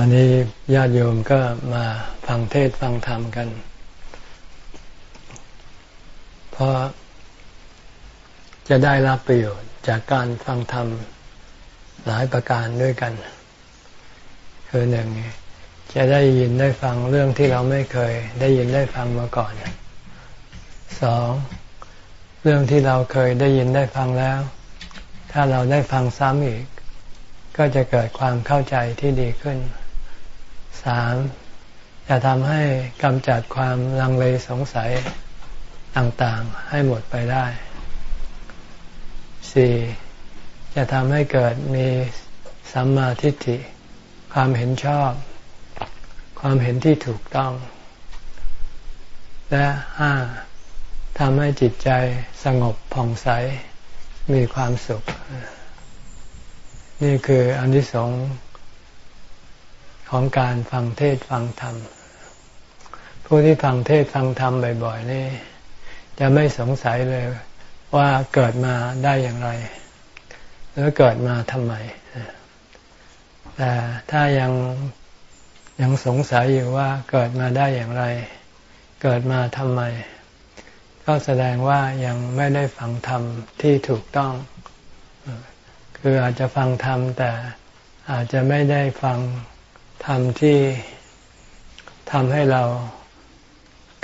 วันนี้ญาติโยมก็มาฟังเทศฟังธรรมกัน เพราะจะได้รับประโยชน์จากการฟังธรรมหลายประการด้วยกัน คือหนึ่งจะได้ยินได้ฟังเรื่องที่เราไม่เคย ได้ยินได้ฟังมาก่อนสองเรื่องที่เราเคยได้ยินได้ฟังแล้ว ถ้าเราได้ฟังซ้ำอีก ก็จะเกิดความเข้าใจที่ดีขึ้น สามจะทำให้กำจัดความลังเลสงสัยต่างๆ ให้หมดไปได้สี่จะทำให้เกิดมีสัมมาทิฏฐิ ความเห็นชอบ ความเห็นที่ถูกต้อง และห้าทำให้จิตใจสงบผ่องใสมีความสุข นี่คืออนิสงส์ ของการฟังเทศฟังธรรม ผู้ที่ฟังเทศฟังธรรมบ่อยๆนี่ จะไม่สงสัยเลยว่าเกิดมาได้อย่างไรหรือเกิดมาทำไมแต่ถ้ายังยังสงสัยอยู่ว่าเกิดมาได้อย่างไร เกิดมาทำไม ก็แสดงว่ายังไม่ได้ฟังธรรมที่ถูกต้อง คืออาจจะฟังธรรมแต่อาจจะไม่ได้ฟัง ธรรมที่ทำให้เรา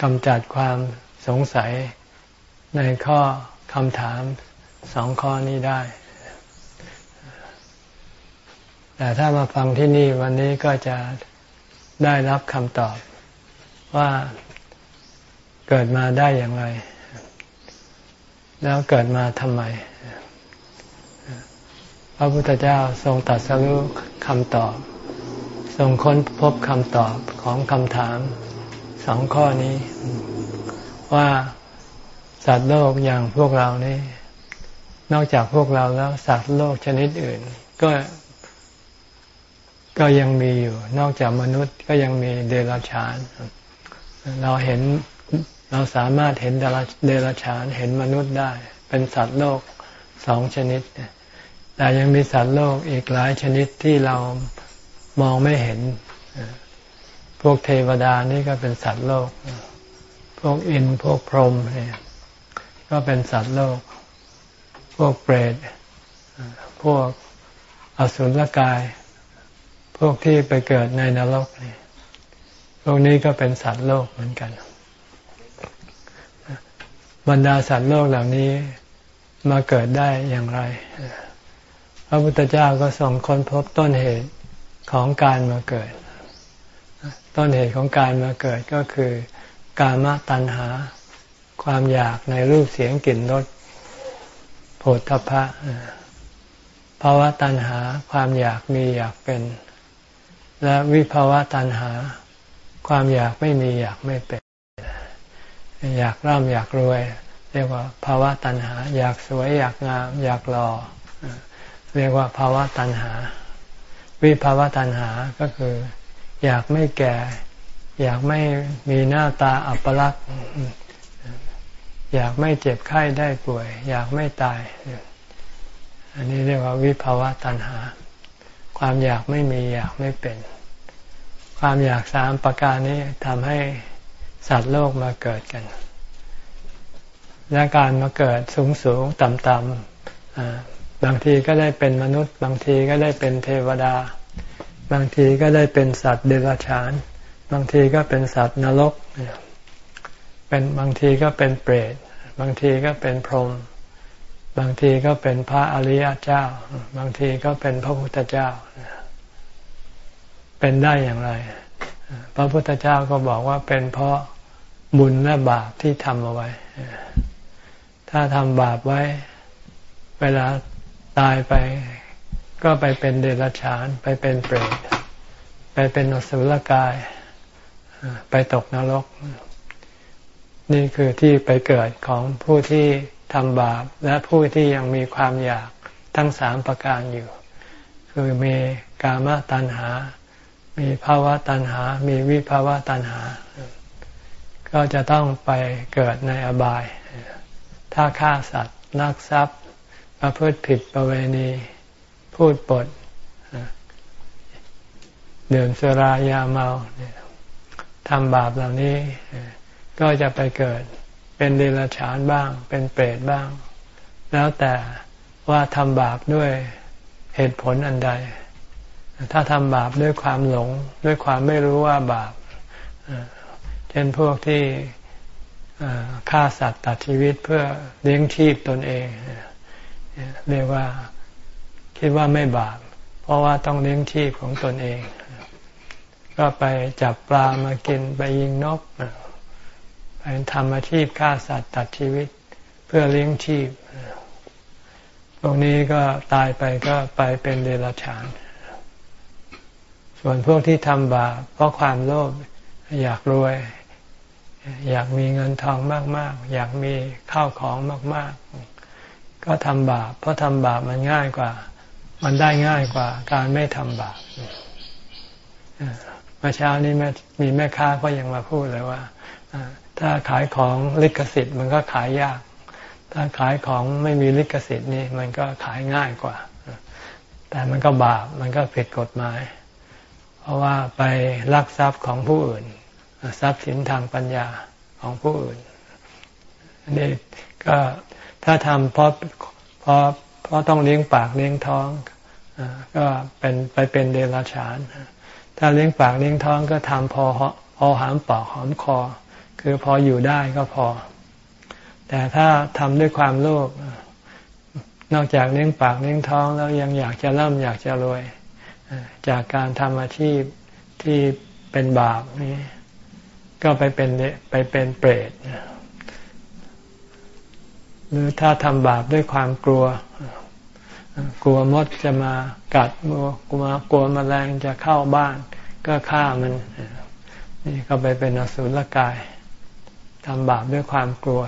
กำจัดความสงสัยในข้อคำถามสองข้อนี้ได้ แต่ถ้ามาฟังที่นี่วันนี้ก็จะได้รับคำตอบว่าเกิดมาได้อย่างไร แล้วเกิดมาทำไม พระพุทธเจ้าทรงตัดสรุปคำตอบ ทรงค้นพบคำตอบของคำถามสองข้อนี้ ว่าสัตว์โลกอย่างพวกเรานี่นอกจากพวกเราแล้วสัตว์โลกชนิดอื่น ก็ก็ยังมีอยู่ นอกจากมนุษย์ก็ยังมีเดรัจฉาน เราเห็นเราสามารถเห็นเดรัจฉานเห็นมนุษย์ได้ เป็นสัตว์โลกสองชนิดแต่ยังมีสัตว์โลกอีกหลายชนิดที่เรา มองไม่เห็น พวกเทวดานี่ก็เป็นสัตว์โลก พวกอินพวกพรหมเนี่ยก็เป็นสัตว์โลก พวกเปรตพวกอสุรกาย พวกที่ไปเกิดในนรกนี่พวกนี้ก็เป็นสัตว์โลกเหมือนกัน บรรดาสัตว์โลกเหล่านี้มาเกิดได้อย่างไร พระพุทธเจ้าก็ส่งค้นพบต้นเหตุ ของการมาเกิด ต้นเหตุของการมาเกิดก็คือกามตัณหา ความอยากในรูปเสียงกลิ่นรสโผฏฐพะภาวะตัณหาความอยากมีอยากเป็น และวิภาวะตัณหา ความอยากไม่มีอยากไม่เป็น อยากร่ำอยากรวย เรียกว่าภาวะตัณหา อยากสวยอยากงามอยากหล่อเรียกว่าภาวะตัณหา วิภาวะตัณหาก็คือ อยากไม่แก่ อยากไม่มีหน้าตาอัปลักษณ์อยากไม่เจ็บไข้ได้ป่วย อยากไม่ตาย อันนี้เรียกว่าวิภาวะตัณหา ความอยากไม่มีอยากไม่เป็น ความอยากสามประการนี้ทำให้สัตว์โลกมาเกิดกัน และการมาเกิดสูงสูงต่ำต่ำ บางทีก็ได้เป็นมนุษย์ บางทีก็ได้เป็นเทวดา บางทีก็ได้เป็นสัตว์เดรัจฉาน บางทีก็เป็นสัตว์นรกเป็นบางทีก็เป็นเปรต บางทีก็เป็นพรหมบางทีก็เป็นพระอริยเจ้า บางทีก็เป็นพระพุทธเจ้า เป็นได้อย่างไร พระพุทธเจ้าก็บอกว่าเป็นเพราะบุญและบาปที่ทำเอาไว้ ถ้าทำบาปไว้ เวลา ตายไปก็ไปเป็นเดรัจฉาน ไปเป็นเปรตไปเป็นอสุรกาย ไปตกนรก นี่คือที่ไปเกิดของผู้ที่ทำบาป และผู้ที่ยังมีความอยากทั้งสามประการอยู่ คือมีกามตัณหา มีภาวะตัณหา มีวิภาวะตัณหา ก็จะต้องไปเกิดในอบาย ถ้าฆ่าสัตว์นักทรัพย์ ประพฤติผิดประเวณี พูดปดดื่มสุรายาเมาทำบาปเหล่านี้ ก็จะไปเกิดเป็นเดรัจฉานบ้าง เป็นเปรตบ้าง แล้วแต่ว่าทำบาปด้วยเหตุผลอันใด ถ้าทำบาปด้วยความหลง ด้วยความไม่รู้ว่าบาปเช่นพวกที่ฆ่าสัตว์ตัดชีวิตเพื่อเลี้ยงชีพตนเอง เรียกว่าคิดว่าไม่บาป เพราะว่าต้องเลี้ยงชีพของตนเอง ก็ไปจับปลามากินไปยิงนกไปทำอาชีพฆ่าสัตว์ตัดชีวิตเพื่อเลี้ยงชีพพวกนี้ก็ตายไปก็ไปเป็นเดรัจฉาน ส่วนพวกที่ทำบาปเพราะความโลภอยากรวย อยากมีเงินทองมาก ๆ อยากมีข้าวของมาก ๆ ก็ทำบาป เพราะทำบาปมันง่ายกว่า มันได้ง่ายกว่า การไม่ทำบาปเมื่อเช้านี้แม่มีแม่ค้าก็ยังมาพูดเลยว่าถ้าขายของลิขสิทธิ์มันก็ขายยาก ถ้าขายของไม่มีลิขสิทธิ์นี่มันก็ขายง่ายกว่า แต่มันก็บาป มันก็ผิดกฎหมาย เพราะว่าไปลักทรัพย์ของผู้อื่น ทรัพย์สินทางปัญญาของผู้อื่นนี่ก็ ถ้าทำเพราะเพราะเพราะต้องเลี้ยงปากเลี้ยงท้องก็เป็นไปเป็นเดรัจฉาน ถ้าเลี้ยงปากเลี้ยงท้องก็ทำพอพอหามปากหอมคอ คือพออยู่ได้ก็พอ แต่ถ้าทำด้วยความโลภนอกจากเลี้ยงปากเลี้ยงท้องแล้วยังอยากจะร่ำอยากจะรวย จากการทำอาชีพที่เป็นบาปนี้ ก็ไปเป็นไปเป็นเปรต หรือถ้าทำบาปด้วยความกลัว กลัวมดจะมากัดกลัวกลัวมแมลงจะเข้าบ้าน ก็ฆ่ามัน นี่ก็ไปเป็นอสุรกายทำบาปด้วยความกลัว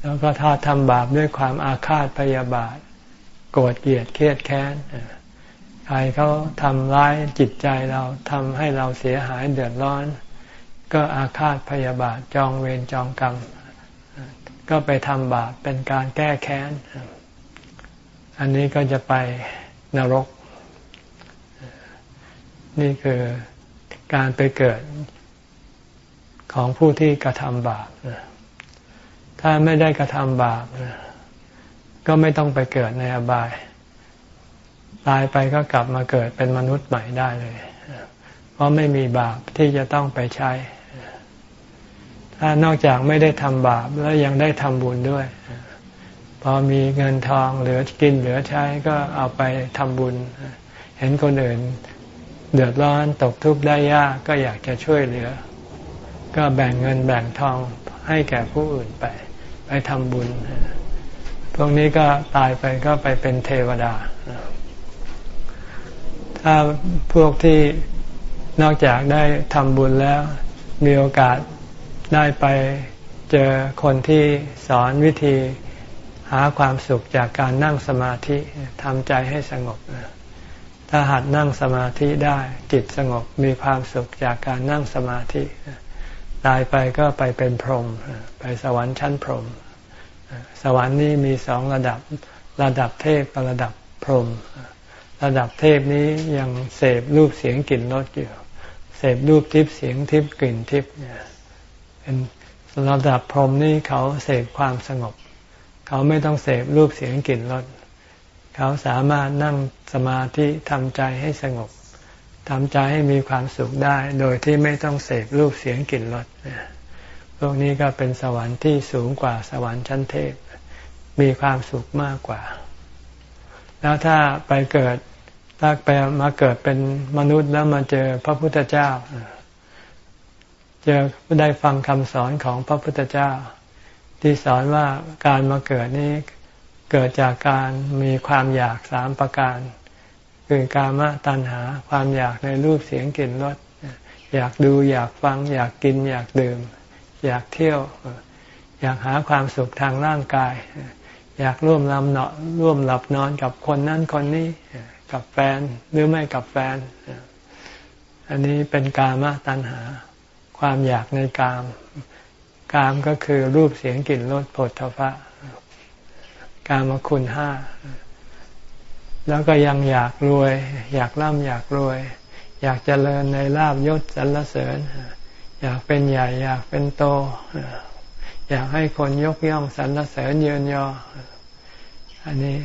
แล้วก็ถ้าทำบาปด้วยความอาฆาตพยาบาท โกรธเกลียดเครียดแค้นใครเขาทำร้ายจิตใจเราทำให้เราเสียหายเดือดร้อน ก็อาฆาตพยาบาทจองเวรจองกรรม ก็ไปทำบาปเป็นการแก้แค้น อันนี้ก็จะไปนรก นี่คือการไปเกิดของผู้ที่กระทำบาป ถ้าไม่ได้กระทำบาป ก็ไม่ต้องไปเกิดในอบาย ตายไปก็กลับมาเกิดเป็นมนุษย์ใหม่ได้เลย เพราะไม่มีบาปที่จะต้องไปใช้ นอกจากไม่ได้ทำบาปแล้วยังได้ทำบุญด้วย พอมีเงินทองเหลือกินเหลือใช้ก็เอาไปทำบุญ เห็นคนอื่นเดือดร้อนตกทุกข์ได้ยากก็อยากจะช่วยเหลือ ก็แบ่งเงินแบ่งทองให้แก่ผู้อื่นไป ไปทำบุญ พวกนี้ก็ตายไปก็ไปเป็นเทวดา ถ้าพวกที่นอกจากได้ทำบุญแล้วมีโอกาส ได้ไปเจอคนที่สอนวิธีหาความสุขจากการนั่งสมาธิทำใจให้สงบ ถ้าหัดนั่งสมาธิได้จิตสงบมีความสุขจากการนั่งสมาธิ ตายไปก็ไปเป็นพรหมไปสวรรค์ชั้นพรหมสวรรค์นี้มีสองระดับระดับเทพระดับพรหมระดับเทพนี้ยังเสพรูปเสียงกลิ่นรสอยู่เสพรูปทิพย์เสียงทิพย์กลิ่นทิพย์เนี่ย เป็นระดับพรหมนี่เขาเสพความสงบ เขาไม่ต้องเสพรูปเสียงกลิ่นรสเขาสามารถนั่งสมาธิทำใจให้สงบทำใจให้มีความสุขได้ โดยที่ไม่ต้องเสพรูปเสียงกลิ่นรสพวกนี้ก็เป็นสวรรค์ที่สูงกว่าสวรรค์ชั้นเทพ มีความสุขมากกว่า แล้วถ้าไปเกิดถ้าไปมาเกิดเป็นมนุษย์แล้วมาเจอพระพุทธเจ้า จอได้ฟังคำสอนของพระพุทธเจ้า ที่สอนว่าการมาเกิดนี้เกิดจากการมีความอยากสามประการ คือกามตัณหาความอยากในรูปเสียงกลิ่นรสอยากดูอยากฟัง อยากกิน อยากดื่ม อยากเที่ยว อยากหาความสุขทางร่างกาย อยากร่วมลำเนาะร่วมหลับนอนกับคนนั้นคนนี้กับแฟนหรือไม่กับแฟน อันนี้เป็นกามตัณหา ความอยากในกาม กามก็คือรูปเสียงกลิ่นรสผลทพะ กามคุณห้า แล้วก็ยังอยากรวย อยากร่ำอยากรวย อยากเจริญในลาบยศสรรเสริญ อยากเป็นใหญ่ อยากเป็นโต อยากให้คนยกย่องสรรเสริญเยินยอ อันนี้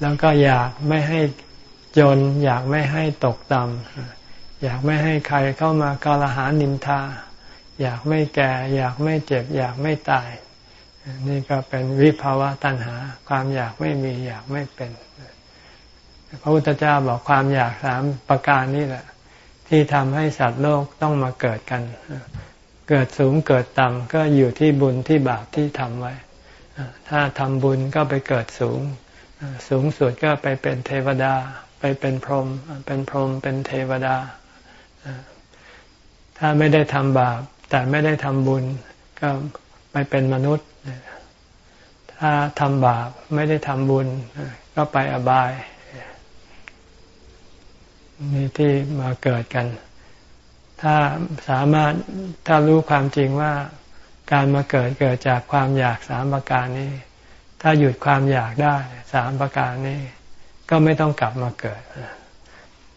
แล้วก็อยากไม่ให้จน อยากไม่ให้ตกต่ำ อยากไม่ให้ใครเข้ามากาลหานินทา อยากไม่แก่ อยากไม่เจ็บ อยากไม่ตาย นี่ก็เป็นวิภาวะตัณหา ความอยากไม่มีอยากไม่เป็น พระพุทธเจ้าบอกความอยากสามประการนี่แหละ ที่ทำให้สัตว์โลกต้องมาเกิดกัน เกิดสูงเกิดต่ำก็อยู่ที่บุญที่บาปที่ทำไว้ ถ้าทำบุญก็ไปเกิดสูง สูงสุดก็ไปเป็นเทวดาไปเป็นพรหมเป็นพรหมเป็นเทวดา ถ้าไม่ได้ทำบาป แต่ไม่ได้ทำบุญ ก็ไปเป็นมนุษย์ ถ้าทำบาปไม่ได้ทำบุญ ก็ไปอบาย นี่ที่มาเกิดกัน ถ้าสามารถถ้ารู้ความจริงว่าการมาเกิดเกิดจากความอยากสามประการนี้ ถ้าหยุดความอยากได้สามประการนี้ ก็ไม่ต้องกลับมาเกิด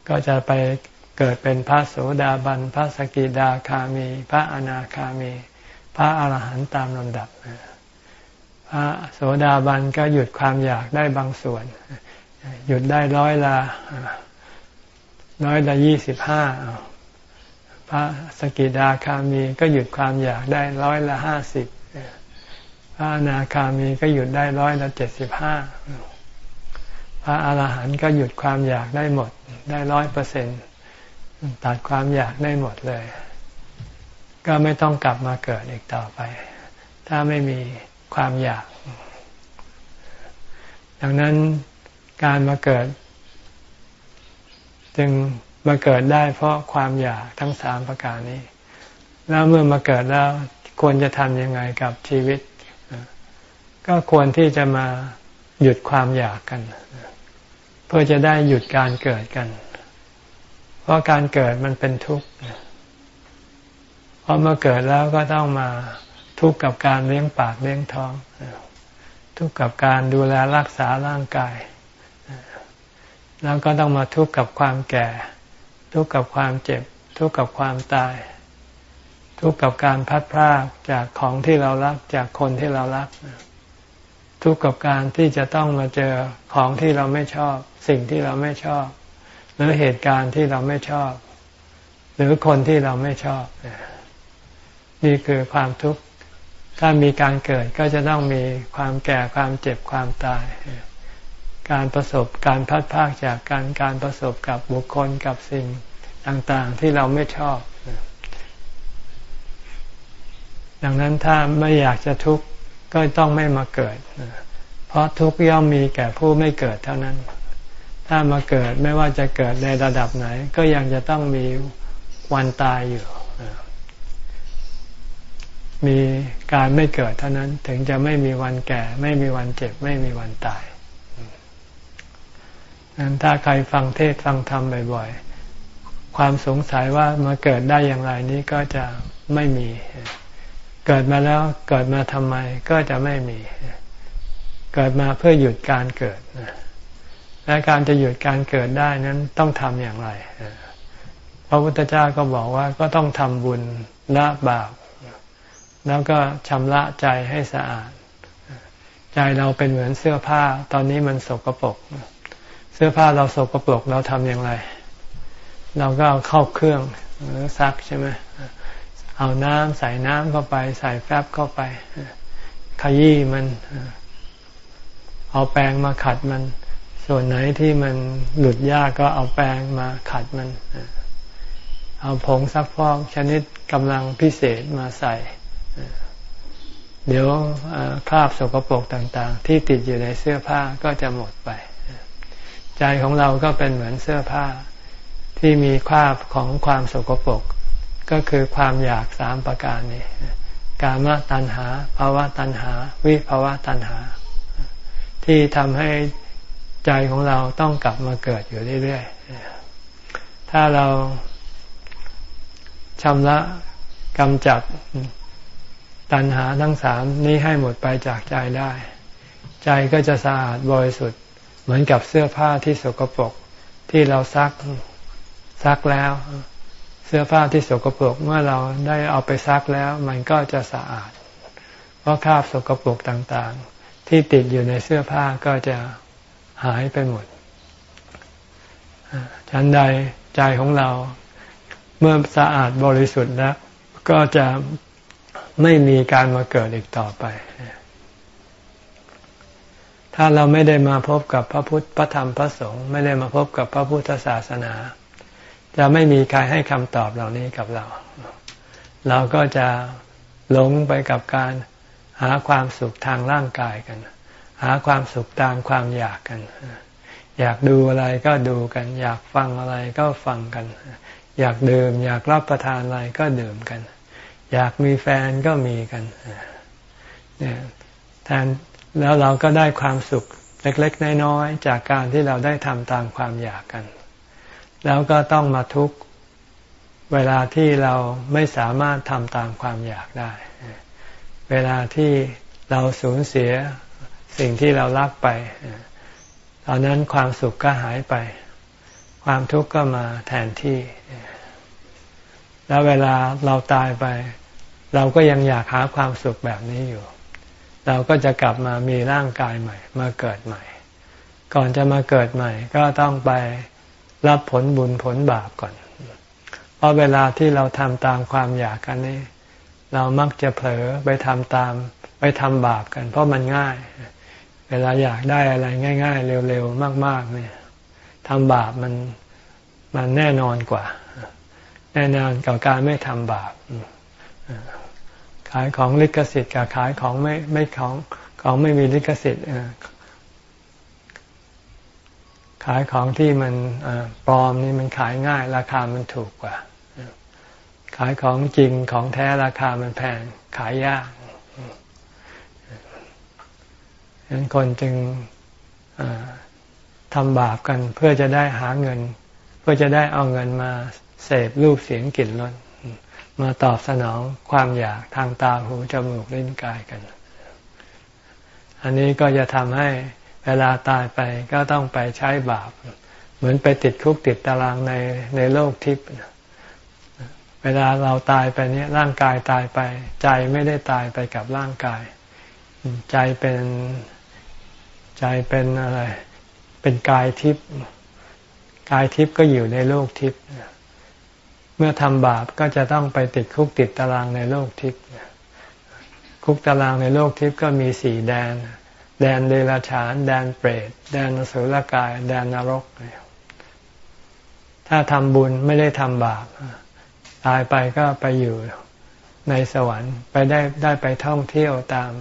ก็จะไป เกิดเป็นพระโสดาบัน พระสกิดาคามี พระอนาคามี พระอาหารหันต์ตามลำดับ พระโสดาบันก็หยุดความอยากได้บางส่วน หยุดได้ร้อยละร้อยละยี่สิบห้าพระสกิดาคามีก็หยุดความอยากได้ร้อยละห้าสิบพระอนาคามีก็หยุดได้ร้อยละเจ็ดสิบห้าพระอาหารหันต์ก็หยุดความอยากได้หมดได้ร้อยเปอร์เซ็นตั ตัดความอยากได้หมดเลย ก็ไม่ต้องกลับมาเกิดอีกต่อไป ถ้าไม่มีความอยาก ดังนั้นการมาเกิด จึงมาเกิดได้เพราะความอยากทั้งสามประการนี้ แล้วเมื่อมาเกิดแล้วควรจะทำยังไงกับชีวิต ก็ควรที่จะมาหยุดความอยากกัน เพื่อจะได้หยุดการเกิดกัน เพราะการเกิดมันเป็นทุกข์เพราะเมื่อเกิดแล้วก็ต้องมาทุกข์กับการเลี้ยงปากเลี้ยงท้อง ทุกข์กับการดูแลรักษาร่างกาย แล้วก็ต้องมาทุกข์กับความแก่ ทุกข์กับความเจ็บ ทุกข์กับความตาย ทุกข์กับการพัดพรากจากของที่เรารักจากคนที่เรารัก ทุกข์กับการที่จะต้องมาเจอของที่เราไม่ชอบ สิ่งที่เราไม่ชอบ หรือเหตุการณ์ที่เราไม่ชอบ หรือคนที่เราไม่ชอบ นี่คือความทุกข์ ถ้ามีการเกิดก็จะต้องมีความแก่ความเจ็บความตาย การประสบการพัดพากจากการการประสบกับบุคคลกับสิ่งต่างๆที่เราไม่ชอบ ดังนั้นถ้าไม่อยากจะทุกข์ก็ต้องไม่มาเกิด เพราะทุกข์ย่อมมีแก่ผู้ไม่เกิดเท่านั้น ถ้ามาเกิดไม่ว่าจะเกิดในระดับไหน ก็ยังจะต้องมีวันตายอยู่ มีการไม่เกิดเท่านั้นถึงจะไม่มีวันแก่ ไม่มีวันเจ็บ ไม่มีวันตายนั้นถ้าใครฟังเทศฟังธรรมบ่อยๆ ความสงสัยว่ามาเกิดได้อย่างไรนี้ก็จะไม่มี เกิดมาแล้วเกิดมาทำไมก็จะไม่มี เกิดมาเพื่อหยุดการเกิด และการจะหยุดการเกิดได้นั้นต้องทำอย่างไร พระพุทธเจ้าก็บอกว่าก็ต้องทำบุญละบาป แล้วก็ชำระใจให้สะอาด ใจเราเป็นเหมือนเสื้อผ้า ตอนนี้มันสกปรก เสื้อผ้าเราสกปรกเราทำอย่างไร เราก็เอาเข้าเครื่องหรือซักใช่ไหมเอาน้ำใส่น้ำเข้าไป ใส่แฟบเข้าไป ขยี้มัน เอาแปรงมาขัดมัน ส่วนไหนที่มันหลุดยากก็เอาแปรงมาขัดมัน เอาผงซักฟอกชนิดกำลังพิเศษมาใส่ เดี๋ยวคราบสกปรกต่าง ๆ ที่ติดอยู่ในเสื้อผ้าก็จะหมดไป ใจของเราก็เป็นเหมือนเสื้อผ้าที่มีคราบของความสกปรกก็คือความอยากสามประการนี้กามตัณหาภาวะตัณหา วิภาวะตัณหา ที่ทำให้ ใจของเราต้องกลับมาเกิดอยู่เรื่อยๆ ถ้าเราชำระกำจัดตัณหาทั้งสามนี้ให้หมดไปจากใจได้ ใจก็จะสะอาดบริสุทธิ์เหมือนกับเสื้อผ้าที่สกปรกที่เราซักซักแล้ว เสื้อผ้าที่สกปรกเมื่อเราได้เอาไปซักแล้ว มันก็จะสะอาด เพราะคราบสกปรกต่างๆ ที่ติดอยู่ในเสื้อผ้าก็จะ หายไปหมดฉันใดใจของเราเมื่อสะอาดบริสุทธิ์แล้ว ก็จะไม่มีการมาเกิดอีกต่อไป ถ้าเราไม่ได้มาพบกับพระพุทธพระธรรมพระสงฆ์ไม่ได้มาพบกับพระพุทธศาสนา จะไม่มีใครให้คำตอบเหล่านี้กับเรา เราก็จะหลงไปกับการหาความสุขทางร่างกายกัน หาความสุขตามความอยากกัน อยากดูอะไรก็ดูกัน อยากฟังอะไรก็ฟังกัน อยากดื่ม อยากรับประทานอะไรก็ดื่มกัน อยากมีแฟนก็มีกันเนี่ยแทนแล้วเราก็ได้ความสุขเล็กๆน้อยๆจากการที่เราได้ทำตามความอยากกัน แล้วก็ต้องมาทุกเวลาที่เราไม่สามารถทำตามความอยากได้ เวลาที่เราสูญเสีย สิ่งที่เรารักไปตอนนั้นความสุขก็หายไป ความทุกข์ก็มาแทนที่ แล้วเวลาเราตายไป เราก็ยังอยากหาความสุขแบบนี้อยู่ เราก็จะกลับมามีร่างกายใหม่ มาเกิดใหม่ ก่อนจะมาเกิดใหม่ ก็ต้องไปรับผลบุญผลบาปก่อน เพราะเวลาที่เราทำตามความอยากกันนี้ เรามักจะเผลอไปทำตามไปทำบาปกัน เพราะมันง่าย เวลาอยากได้อะไรง่าย ๆ เร็วๆมาก ๆ เนี่ยทำบาปมันมันแน่นอนกว่า แน่นอนกับการไม่ทำบาปขายของลิขสิทธิ์กับขายของไม่ไม่ของของไม่มีลิขสิทธิ์ขายของที่มันปลอมนี่มันขายง่าย ราคามันถูกกว่า ขายของจริงของแท้ราคามันแพงขายยาก ฉะนั้นคนจึงทำบาปกันเพื่อจะได้หาเงิน เพื่อจะได้เอาเงินมาเสพรูปเสียงกลิ่นรสมาตอบสนองความอยากทางตาหูจมูกลิ้นกายกัน อันนี้ก็จะทำให้เวลาตายไปก็ต้องไปใช้บาป เหมือนไปติดคุกติดตารางในในโลกทิพย์เวลาเราตายไปนี้ร่างกายตายไป ใจไม่ได้ตายไปกับร่างกาย ใจเป็น ใจเป็นอะไร เป็นกายทิพย์กายทิพย์ก็อยู่ในโลกทิพย์เมื่อทำบาปก็จะต้องไปติดคุกติดตารางในโลกทิพย์คุกตารางในโลกทิพย์ก็มีสี่แดน แดนเดรัจฉาน แดนเปรต แดนสุรกาย แดนนรก ถ้าทำบุญไม่ได้ทำบาป ตายไปก็ไปอยู่ในสวรรค์ ไปได้ได้ไปท่องเที่ยวตาม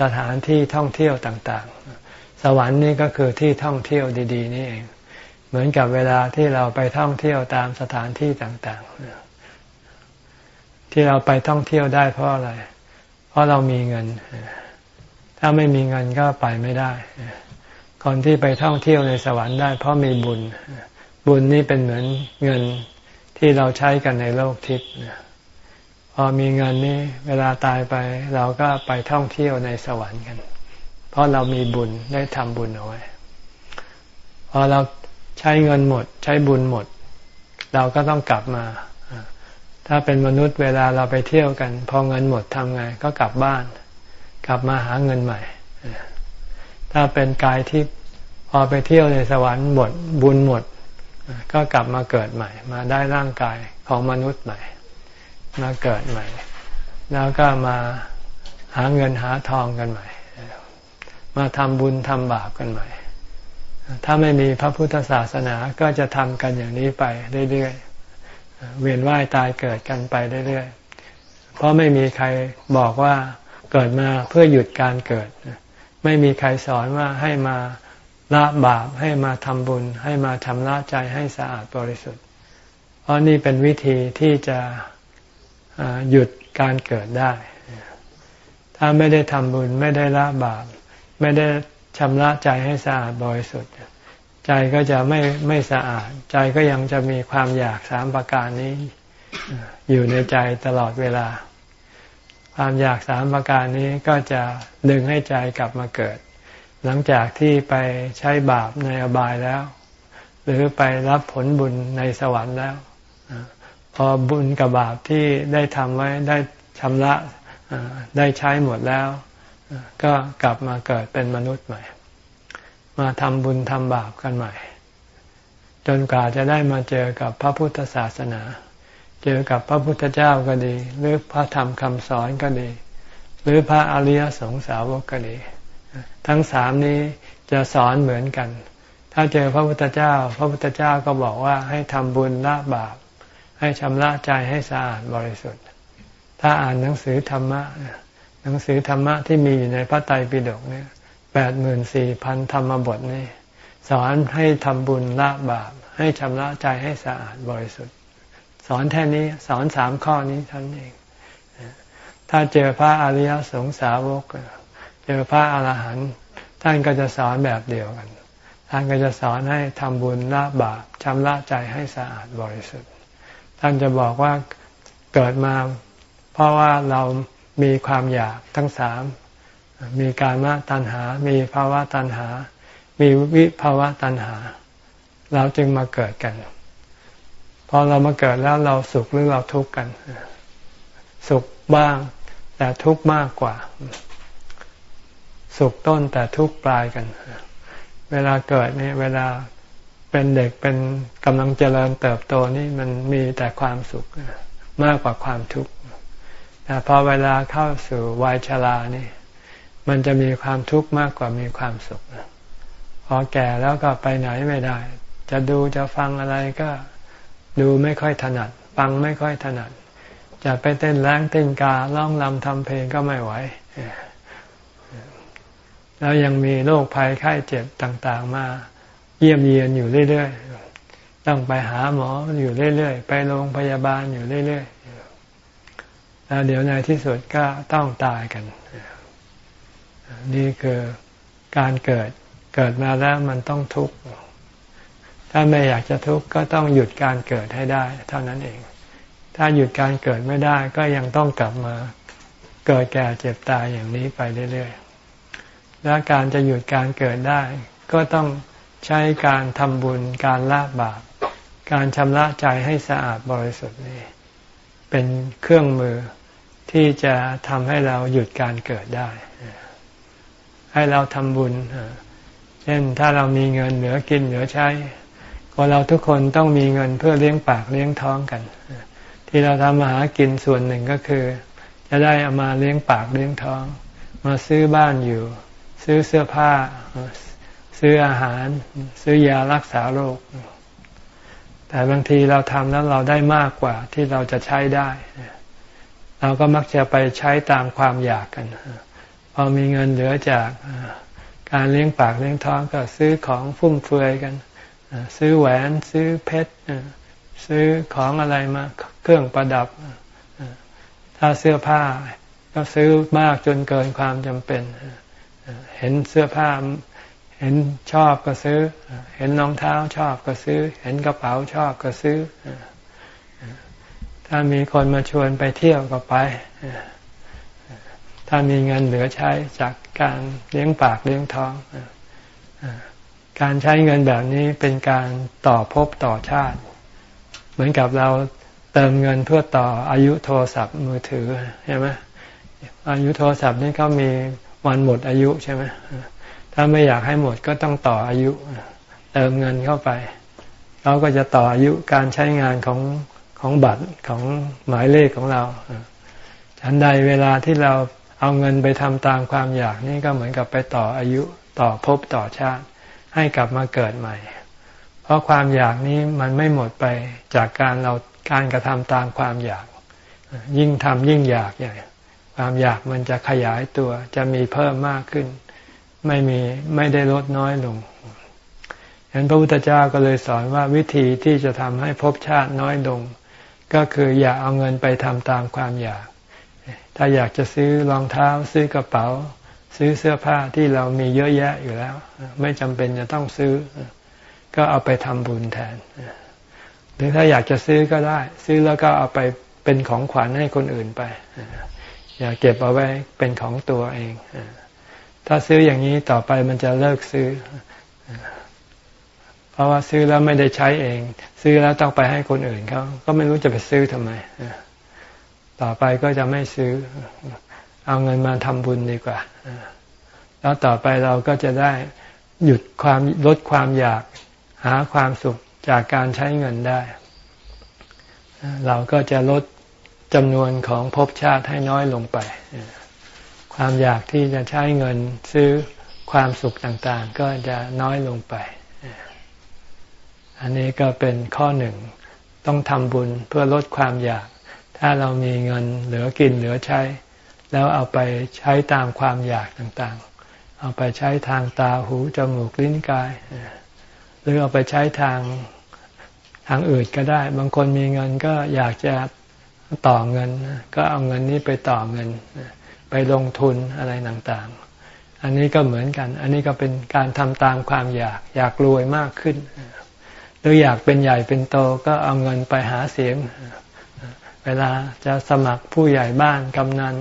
สถานที่ท่องเที่ยวต่างๆ สวรรค์นี่ก็คือที่ท่องเที่ยวดี ๆ นี่เอง เหมือนกับเวลาที่เราไปท่องเที่ยวตามสถานที่ต่างๆ ที่เราไปท่องเที่ยวได้เพราะอะไร เพราะเรามีเงิน ถ้าไม่มีเงินก็ไปไม่ได้ คนที่ไปท่องเที่ยวในสวรรค์ได้ เพราะมีบุญ บุญนี่เป็นเหมือนเงินที่เราใช้กันในโลกทิพย์พอมีเงินนี่เวลาตายไป เราก็ไปท่องเที่ยวในสวรรค์กัน เพราะเรามีบุญได้ทำบุญเอาไว้ พอเราใช้เงินหมด ใช้บุญหมด เราก็ต้องกลับมา ถ้าเป็นมนุษย์เวลาเราไปเที่ยวกัน พอเงินหมดทำไง ก็กลับบ้าน กลับมาหาเงินใหม่ ถ้าเป็นกายที่พอไปเที่ยวในสวรรค์หมดบุญหมด ก็กลับมาเกิดใหม่ มาได้ร่างกายของมนุษย์ใหม่ มาเกิดใหม่ แล้วก็มาหาเงินหาทองกันใหม่ มาทำบุญทำบาปกันใหม่ ถ้าไม่มีพระพุทธศาสนาก็จะทำกันอย่างนี้ไปเรื่อยๆ เวียนว่ายตายเกิดกันไปเรื่อยๆ เพราะไม่มีใครบอกว่าเกิดมาเพื่อหยุดการเกิด ไม่มีใครสอนว่าให้มาละบาปให้มาทำบุญ ให้มาทำละใจให้สะอาดบริสุทธิ์ เพราะนี่เป็นวิธีที่จะหยุดการเกิดได้ ถ้าไม่ได้ทำบุญไม่ได้ละบาป ไม่ได้ชำระใจให้สะอาดบริสุทธิ์ ใจก็จะไม่ไม่สะอาด ใจก็ยังจะมีความอยากสามประการนี้อยู่ในใจตลอดเวลา ความอยากสามประการนี้ก็จะดึงให้ใจกลับมาเกิด หลังจากที่ไปใช้บาปในอบายแล้ว หรือไปรับผลบุญในสวรรค์แล้วพอบุญกับบาปที่ได้ทำไว้ได้ชำระได้ใช้หมดแล้ว ก็กลับมาเกิดเป็นมนุษย์ใหม่ มาทำบุญทำบาปกันใหม่ จนกว่าจะได้มาเจอกับพระพุทธศาสนา เจอกับพระพุทธเจ้าก็ดี หรือพระธรรมคำสอนก็ดี หรือพระอริยสงสาวกก็ดี ทั้งสามนี้จะสอนเหมือนกัน ถ้าเจอพระพุทธเจ้า พระพุทธเจ้าก็บอกว่าให้ทำบุญละบาป ให้ชำระใจให้สะอาดบริสุทธิ์ ถ้าอ่านหนังสือธรรมะ หนังสือธรรมะที่มีอยู่ในพระไตรปิฎกเนี่ยแปดหมื่นสี่พันธรรมบทนี่สอนให้ทำบุญละบาป ให้ชำระใจให้สะอาดบริสุทธิ์ สอนแค่นี้สอนสามข้อนี้ท่านเอง ถ้าเจอพระอริยสงสาวก เจอพระอรหันต์ท่านก็จะสอนแบบเดียวกัน ท่านก็จะสอนให้ทำบุญละบาปชำระใจให้สะอาดบริสุทธิ์ ท่านจะบอกว่าเกิดมา เพราะว่าเรา มีความอยากทั้งสาม มีการมาตัณหา มีภาวะตัณหา มีวิภาวะตัณหา เราจึงมาเกิดกัน พอเรามาเกิดแล้วเราสุขหรือเราทุกข์กัน สุขบ้าง แต่ทุกข์มากกว่า สุขต้นแต่ทุกข์ปลายกัน เวลาเกิดนี่เวลาเป็นเด็กเป็นกำลังเจริญเติบโตนี่มันมีแต่ความสุขมากกว่าความทุกข์ แต่พอเวลาเข้าสู่วัยชรานี่ มันจะมีความทุกข์มากกว่ามีความสุขพอแก่แล้วก็ไปไหนไม่ได้ จะดูจะฟังอะไรก็ดูไม่ค่อยถนัด ฟังไม่ค่อยถนัด จะไปเต้นแรงเต้นกาล่องลำทำเพลงก็ไม่ไหวแล้วยังมีโรคภัยไข้เจ็บต่างๆ มาเยี่ยมเยียนอยู่เรื่อยๆ ต้องไปหาหมออยู่เรื่อยๆ ไปโรงพยาบาลอยู่เรื่อยๆ แล้วเดี๋ยวในที่สุดก็ต้องตายกัน นี่คือการเกิดเกิดมาแล้วมันต้องทุกข์ ถ้าไม่อยากจะทุกข์ก็ต้องหยุดการเกิดให้ได้ เท่านั้นเอง ถ้าหยุดการเกิดไม่ได้ก็ยังต้องกลับมาเกิดแก่เจ็บตายอย่างนี้ไปเรื่อยๆ และการจะหยุดการเกิดได้ ก็ต้องใช้การทำบุญการละบาป การชำระใจให้สะอาดบริสุทธิ์นี่เป็นเครื่องมือ ที่จะทำให้เราหยุดการเกิดได้ ให้เราทำบุญ เช่นถ้าเรามีเงินเหลือกินเหลือใช้ก็เราทุกคนต้องมีเงินเพื่อเลี้ยงปากเลี้ยงท้องกัน ที่เราทำมาหากินส่วนหนึ่งก็คือ จะได้เอามาเลี้ยงปากเลี้ยงท้อง มาซื้อบ้านอยู่ ซื้อเสื้อผ้า ซื้ออาหาร ซื้อยารักษาโรค แต่บางทีเราทำแล้วเราได้มากกว่าที่เราจะใช้ได้ เราก็มักจะไปใช้ตามความอยากกันพอมีเงินเหลือจากการเลี้ยงปากเลี้ยงท้องก็ซื้อของฟุ่มเฟือยกันซื้อแหวนซื้อเพชรซื้อของอะไรมาเครื่องประดับ ถ้าเสื้อผ้าก็ซื้อมากจนเกินความจำเป็น เห็นเสื้อผ้าเห็นชอบก็ซื้อ เห็นรองเท้าชอบก็ซื้อ เห็นกระเป๋าชอบก็ซื้อ ถ้ามีคนมาชวนไปเที่ยวก็ไป ถ้ามีเงินเหลือใช้จากการเลี้ยงปากเลี้ยงท้อง การใช้เงินแบบนี้เป็นการต่อภพต่อชาติ เหมือนกับเราเติมเงินเพื่อต่ออายุโทรศัพท์มือถือใช่ไหมอายุโทรศัพท์นี่เขามีวันหมดอายุใช่ไหมถ้าไม่อยากให้หมดก็ต้องต่ออายุ เติมเงินเข้าไป เราก็จะต่ออายุการใช้งานของ ของบัตรของหมายเลขของเราฉันใดเวลาที่เราเอาเงินไปทำตามความอยากนี่ก็เหมือนกับไปต่ออายุต่อภพต่อชาติ ให้กลับมาเกิดใหม่ เพราะความอยากนี้มันไม่หมดไปจากการเราการกระทำตามความอยาก ยิ่งทำยิ่งอยากใหญ่ความอยากมันจะขยายตัวจะมีเพิ่มมากขึ้น ไม่มีไม่ได้ลดน้อยลงฉะนั้นพระพุทธเจ้าก็เลยสอนว่าวิธีที่จะทำให้ภพชาติน้อยลง ก็คืออย่าเอาเงินไปทำตามความอยาก ถ้าอยากจะซื้อรองเท้า ซื้อกระเป๋า ซื้อเสื้อผ้าที่เรามีเยอะแยะอยู่แล้ว ไม่จำเป็นจะต้องซื้อ ก็เอาไปทำบุญแทน หรือถ้าอยากจะซื้อก็ได้ ซื้อแล้วก็เอาไปเป็นของขวัญให้คนอื่นไป อย่าเก็บเอาไว้เป็นของตัวเอง ถ้าซื้ออย่างนี้ต่อไปมันจะเลิกซื้อ เพราะว่าซื้อแล้วไม่ได้ใช้เอง ซื้อแล้วต้องไปให้คนอื่นเขาก็ไม่รู้จะไปซื้อทำไมต่อไปก็จะไม่ซื้อ เอาเงินมาทำบุญดีกว่าแล้วต่อไปเราก็จะได้หยุดความลดความอยากหาความสุขจากการใช้เงินได้ เราก็จะลดจำนวนของภพชาติให้น้อยลงไป ความอยากที่จะใช้เงินซื้อความสุขต่างๆ ก็จะน้อยลงไป อันนี้ก็เป็นข้อหนึ่งต้องทำบุญเพื่อลดความอยาก ถ้าเรามีเงินเหลือกินเหลือใช้ แล้วเอาไปใช้ตามความอยากต่างๆ เอาไปใช้ทางตาหูจมูกลิ้นกาย หรือเอาไปใช้ทางทางอื่นก็ได้ บางคนมีเงินก็อยากจะต่อเงิน ก็เอาเงินนี้ไปต่อเงิน ไปลงทุนอะไรต่างๆ อันนี้ก็เหมือนกัน อันนี้ก็เป็นการทำตามความอยาก อยากรวยมากขึ้น หรืออยากเป็นใหญ่เป็นโตก็เอาเงินไปหาเสียง เวลาจะสมัครผู้ใหญ่บ้านกำนัน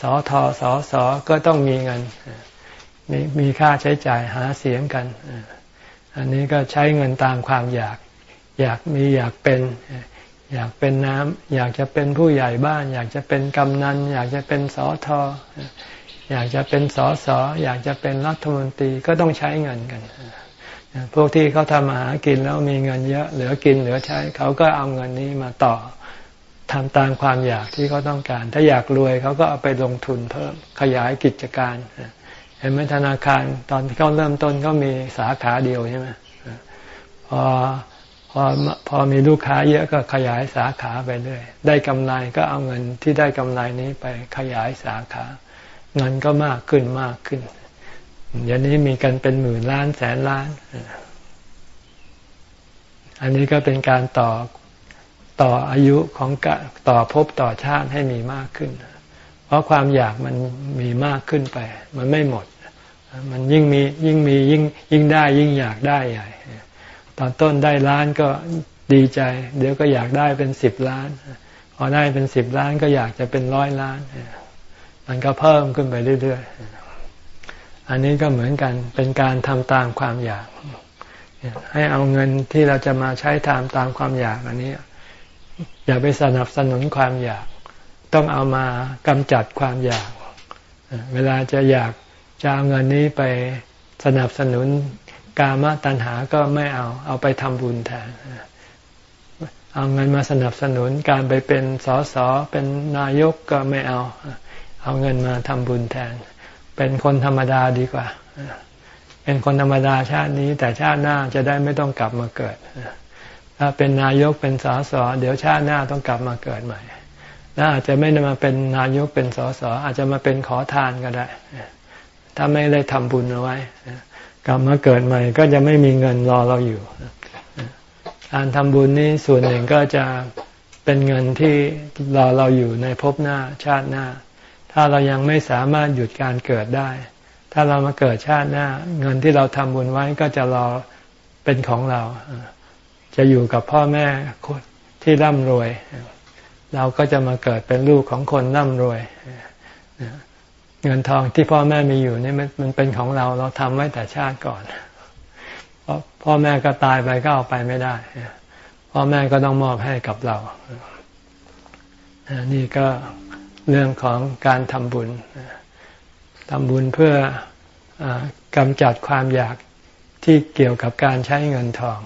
สอทอสอสอก็ต้องมีเงินมีมีค่าใช้จ่ายหาเสียงกัน อันนี้ก็ใช้เงินตามความอยาก อยากมีอยากเป็น อยากเป็นน้ำอยากจะเป็นผู้ใหญ่บ้าน อยากจะเป็นกำนัน อยากจะเป็นสอทออยากจะเป็นสอสออยากจะเป็นรัฐมนตรีก็ต้องใช้เงินกัน พวกที่เขาทำมาหากินแล้วมีเงินเยอะเหลือกินเหลือใช้ เขาก็เอาเงินนี้มาต่อทำตามความอยากที่เขาต้องการ ถ้าอยากรวยเขาก็เอาไปลงทุนเพิ่มขยายกิจการ เห็นไหมธนาคารตอนที่เขาเริ่มต้นก็มีสาขาเดียวใช่ไหมพอพอพอมีลูกค้าเยอะก็ขยายสาขาไปเรื่อยได้กำไรก็เอาเงินที่ได้กำไรนี้ไปขยายสาขา เงินก็มากขึ้นมากขึ้น ย่างนี้มีกันเป็นหมื่นล้านแสนล้าน อันนี้ก็เป็นการต่อต่ออายุของกต่อภพต่อชาติให้มีมากขึ้น เพราะความอยากมันมีมากขึ้นไป มันไม่หมด มันยิ่งมียิ่งมียิ่งยิ่งได้ยิ่งอยากได้ใหญ่ ตอนต้นได้ล้านก็ดีใจ เดี๋ยวก็อยากได้เป็นสิบล้าน พอได้เป็นสิบล้านก็อยากจะเป็นร้อยล้าน มันก็เพิ่มขึ้นไปเรื่อยๆ อันนี้ก็เหมือนกันเป็นการทำตามความอยาก ให้เอาเงินที่เราจะมาใช้ทำตามความอยากอันนี้ อย่าไปสนับสนุนความอยาก ต้องเอามากำจัดความอยาก เวลาจะอยากจะเอาเงินนี้ไปสนับสนุนกามตัณหาก็ไม่เอา เอาไปทำบุญแทนเอาเงินมาสนับสนุนการไปเป็นสสเป็นนายกก็ไม่เอา เอาเงินมาทำบุญแทน เป็นคนธรรมดาดีกว่า เป็นคนธรรมดาชาตินี้ แต่ชาติหน้าจะได้ไม่ต้องกลับมาเกิด ถ้าเป็นนายกเป็นสสเดี๋ยวชาติหน้าต้องกลับมาเกิดใหม่แล้วอาจจะไม่ได้มาเป็นนายกเป็นสสอาจจะมาเป็นขอทานก็ได้ ถ้าไม่ได้ทำบุญเอาไว้ กลับมาเกิดใหม่ ก็จะไม่มีเงินรอเราอยู่ การทำบุญนี้ส่วนหนึ่งก็จะเป็นเงินที่รอเราอยู่ในภพหน้าชาติหน้า ถ้าเรายังไม่สามารถหยุดการเกิดได้ ถ้าเรามาเกิดชาติหน้า เงินที่เราทำบุญไว้ก็จะรอเป็นของเรา จะอยู่กับพ่อแม่ที่ร่ำรวย เราก็จะมาเกิดเป็นลูกของคนร่ำรวย เงินทองที่พ่อแม่มีอยู่นี่มันมันเป็นของเราเราทำไว้แต่ชาติก่อนเพราะพ่อแม่ก็ตายไปก็เอาไปไม่ได้ พ่อแม่ก็ต้องมอบให้กับเรา นี่ก็ เรื่องของการทำบุญทำบุญเพื่อกำจัดความอยากที่เกี่ยวกับการใช้เงินทอง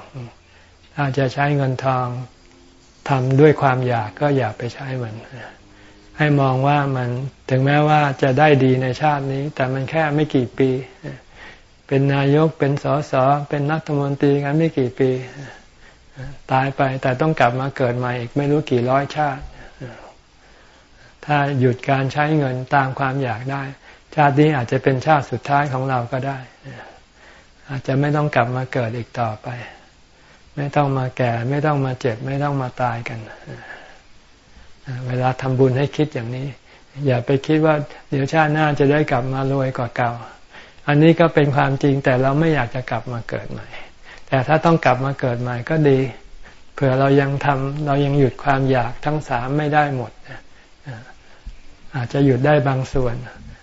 ถ้าจะใช้เงินทองทำด้วยความอยากก็อย่าไปใช้มัน ให้มองว่ามันถึงแม้ว่าจะได้ดีในชาตินี้ แต่มันแค่ไม่กี่ปี เป็นนายกเป็นสสเป็นรัฐมนตรีกันไม่กี่ปี ตายไปแต่ต้องกลับมาเกิดใหม่อีกไม่รู้กี่ร้อยชาติ ถ้าหยุดการใช้เงินตามความอยากได้ ชาตินี้อาจจะเป็นชาติสุดท้ายของเราก็ได้ อาจจะไม่ต้องกลับมาเกิดอีกต่อไป ไม่ต้องมาแก่ ไม่ต้องมาเจ็บ ไม่ต้องมาตายกัน เวลาทำบุญให้คิดอย่างนี้ อย่าไปคิดว่าเดี๋ยวชาติหน้าจะได้กลับมารวยกว่าเก่า อันนี้ก็เป็นความจริงแต่เราไม่อยากจะกลับมาเกิดใหม่ แต่ถ้าต้องกลับมาเกิดใหม่ก็ดี เผื่อเรายังทำเรายังหยุดความอยากทั้งสามไม่ได้หมด อาจจะหยุดได้บางส่วน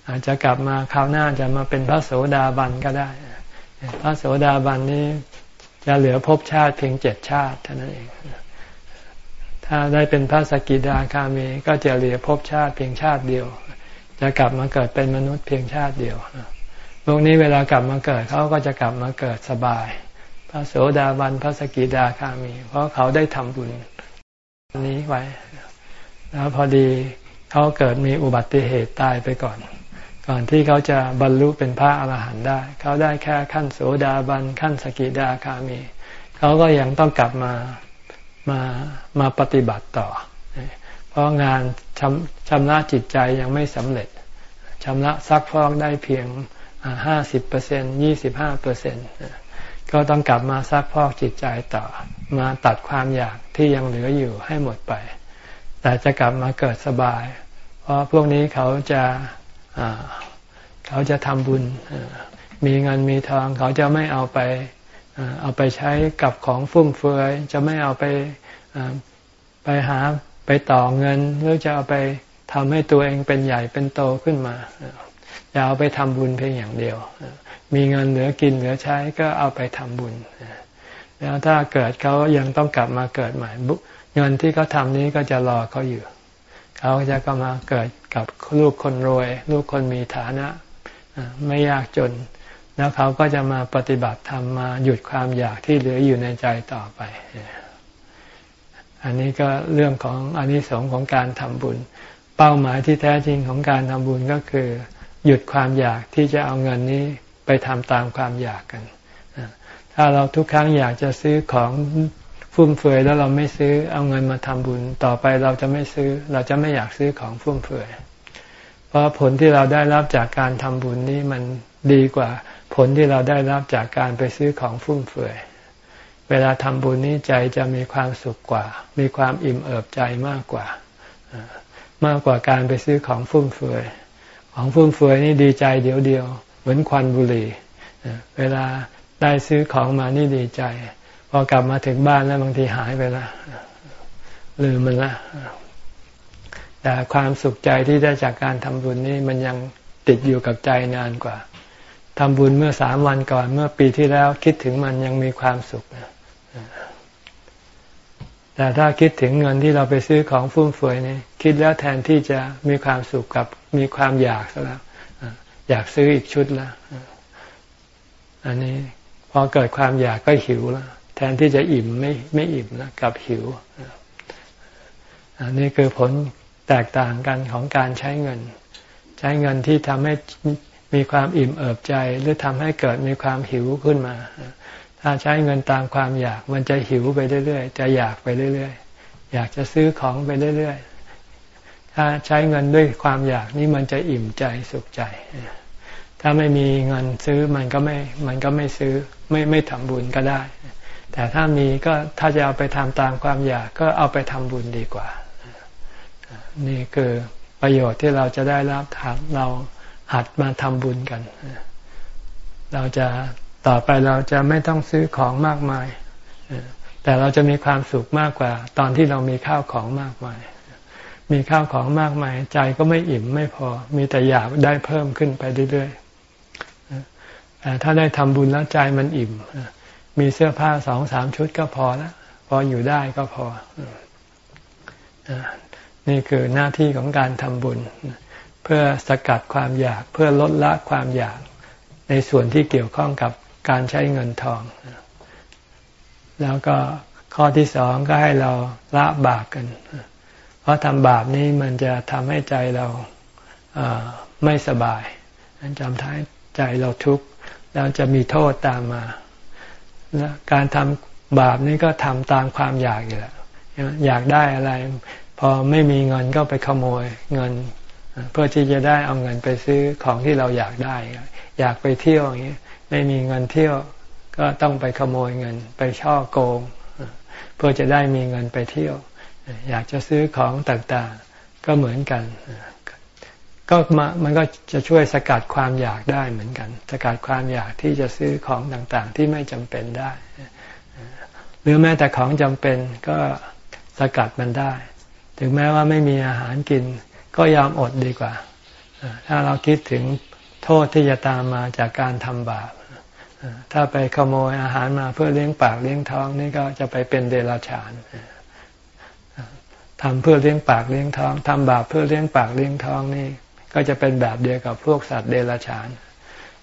อาจจะกลับมาคราวหน้าจะมาเป็นพระโสดาบันก็ได้ พระโสดาบันนี้จะเหลือภพชาติเพียงเจ็ดชาติเท่านั้นเอง ถ้าได้เป็นพระสกิดาคามีก็จะเหลือภพชาติเพียงชาติเดียว จะกลับมาเกิดเป็นมนุษย์เพียงชาติเดียวพวกนี้เวลากลับมาเกิดเขาก็จะกลับมาเกิดสบาย พระโสดาบัน พระสกิดาคามี เพราะเขาได้ทำบุญนี้ไว้ แล้วพอดี เขาเกิดมีอุบัติเหตุตายไปก่อน ก่อนที่เขาจะบรรลุเป็นพระอรหันต์ได้ เขาได้แค่ขั้นโสดาบันขั้นสกิดาคามี เขาก็ยังต้องกลับมามามาปฏิบัติต่อ เพราะงานชำชำระจิตใจยังไม่สำเร็จชำระซักฟอกได้เพียงห้าสิบเปอร์เซ็นยี่สิบห้าเปอร์เซ็นก็ต้องกลับมาซักพอกจิตใจต่อ มาตัดความอยากที่ยังเหลืออยู่ให้หมดไป แต่จะกลับมาเกิดสบาย เพราะพวกนี้เขาจะเขาจะทำบุญ มีเงินมีทองเขาจะไม่เอาไปเอาไปใช้กับของฟุ่มเฟือย จะไม่เอาไปไปหาไปต่อเงิน หรือจะเอาไปทำให้ตัวเองเป็นใหญ่เป็นโตขึ้นมาอย่าเอาไปทำบุญเพียงอย่างเดียว มีเงินเหลือกินเหลือใช้ก็เอาไปทำบุญ แล้วถ้าเกิดเขายังต้องกลับมาเกิดใหม่ เงินที่เขาทำนี้ก็จะรอเขาอยู่ เขาจะก็มาเกิดกับลูกคนรวย ลูกคนมีฐานะไม่ยากจน แล้วเขาก็จะมาปฏิบัติธรรมมาหยุดความอยากที่เหลืออยู่ในใจต่อไป อันนี้ก็เรื่องของอันนี้สงของการทำบุญ เป้าหมายที่แท้จริงของการทำบุญก็คือ หยุดความอยากที่จะเอาเงินนี้ไปทำตามความอยากกัน ถ้าเราทุกครั้งอยากจะซื้อของ ฟุ่มเฟือยแล้วเราไม่ซื้อเอาเงินมาทำบุญต่อไปเราจะไม่ซื้อ เราจะไม่อยากซื้อของฟุ่มเฟือยเพราะผลที่เราได้รับจากการทำบุญนี้มันดีกว่า ผลที่เราได้รับจากการไปซื้อของฟุ่มเฟือย เวลาทำบุญนี้ใจจะมีความสุขกว่า มีความอิ่มเอิบใจมากกว่า มากกว่าการไปซื้อของฟุ่มเฟือย ของฟุ่มเฟือยนี่ดีใจเดียวเดียว เหมือนควันบุหรี่เวลาได้ซื้อของมานี่ดีใจ อกลับมาถึงบ้านแล้วบางทีหายไปละลืมมันละแต่ความสุขใจที่ได้จากการทำบุญนี่มันยังติดอยู่กับใจนานกว่าทำบุญเมื่อสามวันก่อนเมื่อปีที่แล้วคิดถึงมันยังมีความสุขแต่ถ้าคิดถึงเงินที่เราไปซื้อของฟุ่มเฟือยนี่คิดแล้วแทนที่จะมีความสุขกับมีความอยากซะแล้วอยากซื้ออีกชุดแล้วอันนี้พอเกิดความอยากก็หิวแล้ว แทนที่จะอิ่มไม่ไม่อิ่มแล้วกับหิว อันนี้คือผลแตกต่างกันของการใช้เงิน ใช้เงินที่ทำให้มีความอิ่มเอิบใจ หรือทำให้เกิดมีความหิวขึ้นมา ถ้าใช้เงินตามความอยากมันจะหิวไปเรื่อยๆ จะอยากไปเรื่อยๆ อยากจะซื้อของไปเรื่อยๆ ถ้าใช้เงินด้วยความอยากนี่มันจะอิ่มใจสุขใจ ถ้าไม่มีเงินซื้อมันก็ไม่ มันก็ไม่ซื้อไม่ไม่ทำบุญก็ได้ แต่ถ้ามีก็ถ้าจะเอาไปทำตามความอยากก็เอาไปทำบุญดีกว่า นี่คือประโยชน์ที่เราจะได้รับถามเราหัดมาทำบุญกัน เราจะต่อไปเราจะไม่ต้องซื้อของมากมาย แต่เราจะมีความสุขมากกว่า ตอนที่เรามีข้าวของมากมาย มีข้าวของมากมาย ใจก็ไม่อิ่มไม่พอ มีแต่อยากได้เพิ่มขึ้นไปเรื่อยๆแต่ถ้าได้ทำบุญแล้วใจมันอิ่ม มีเสื้อผ้าสองสามชุดก็พอแล้วพออยู่ได้ก็พอ นี่คือหน้าที่ของการทำบุญ เพื่อสกัดความอยากเพื่อลดละความอยาก ในส่วนที่เกี่ยวข้องกับการใช้เงินทอง แล้วก็ข้อที่สองก็ให้เราละบาปกัน เพราะทำบาปนี้มันจะทำให้ใจเราไม่สบายจำท้ายใจเราทุกข์แล้วจะมีโทษตามมา การทำบาปนี้ก็ทำตามความอยากอยู่แล้วอยากได้อะไร พอไม่มีเงินก็ไปขโมยเงิน เพื่อที่จะได้เอาเงินไปซื้อของที่เราอยากได้ อยากไปเที่ยวอย่างนี้ไม่มีเงินเที่ยวก็ต้องไปขโมยเงิน ไปช่อโกง เพื่อจะได้มีเงินไปเที่ยว อยากจะซื้อของต่างๆ ก็เหมือนกัน ก็มามันก็จะช่วยสกัดความอยากได้เหมือนกัน สกัดความอยากที่จะซื้อของต่างๆ ที่ไม่จำเป็นได้ หรือแม้แต่ของจำเป็นก็สกัดมันได้ ถึงแม้ว่าไม่มีอาหารกิน ก็ยอมอดดีกว่า ถ้าเราคิดถึงโทษที่จะตามมาจากการทำบาปถ้าไปขโมยอาหารมาเพื่อเลี้ยงปากเลี้ยงท้องนี่ก็จะไปเป็นเดรัจฉานทำเพื่อเลี้ยงปากเลี้ยงท้องทำบาปเพื่อเลี้ยงปากเลี้ยงท้องนี่ ก็จะเป็นแบบเดียวกับพวกสัตว์เดรัจฉาน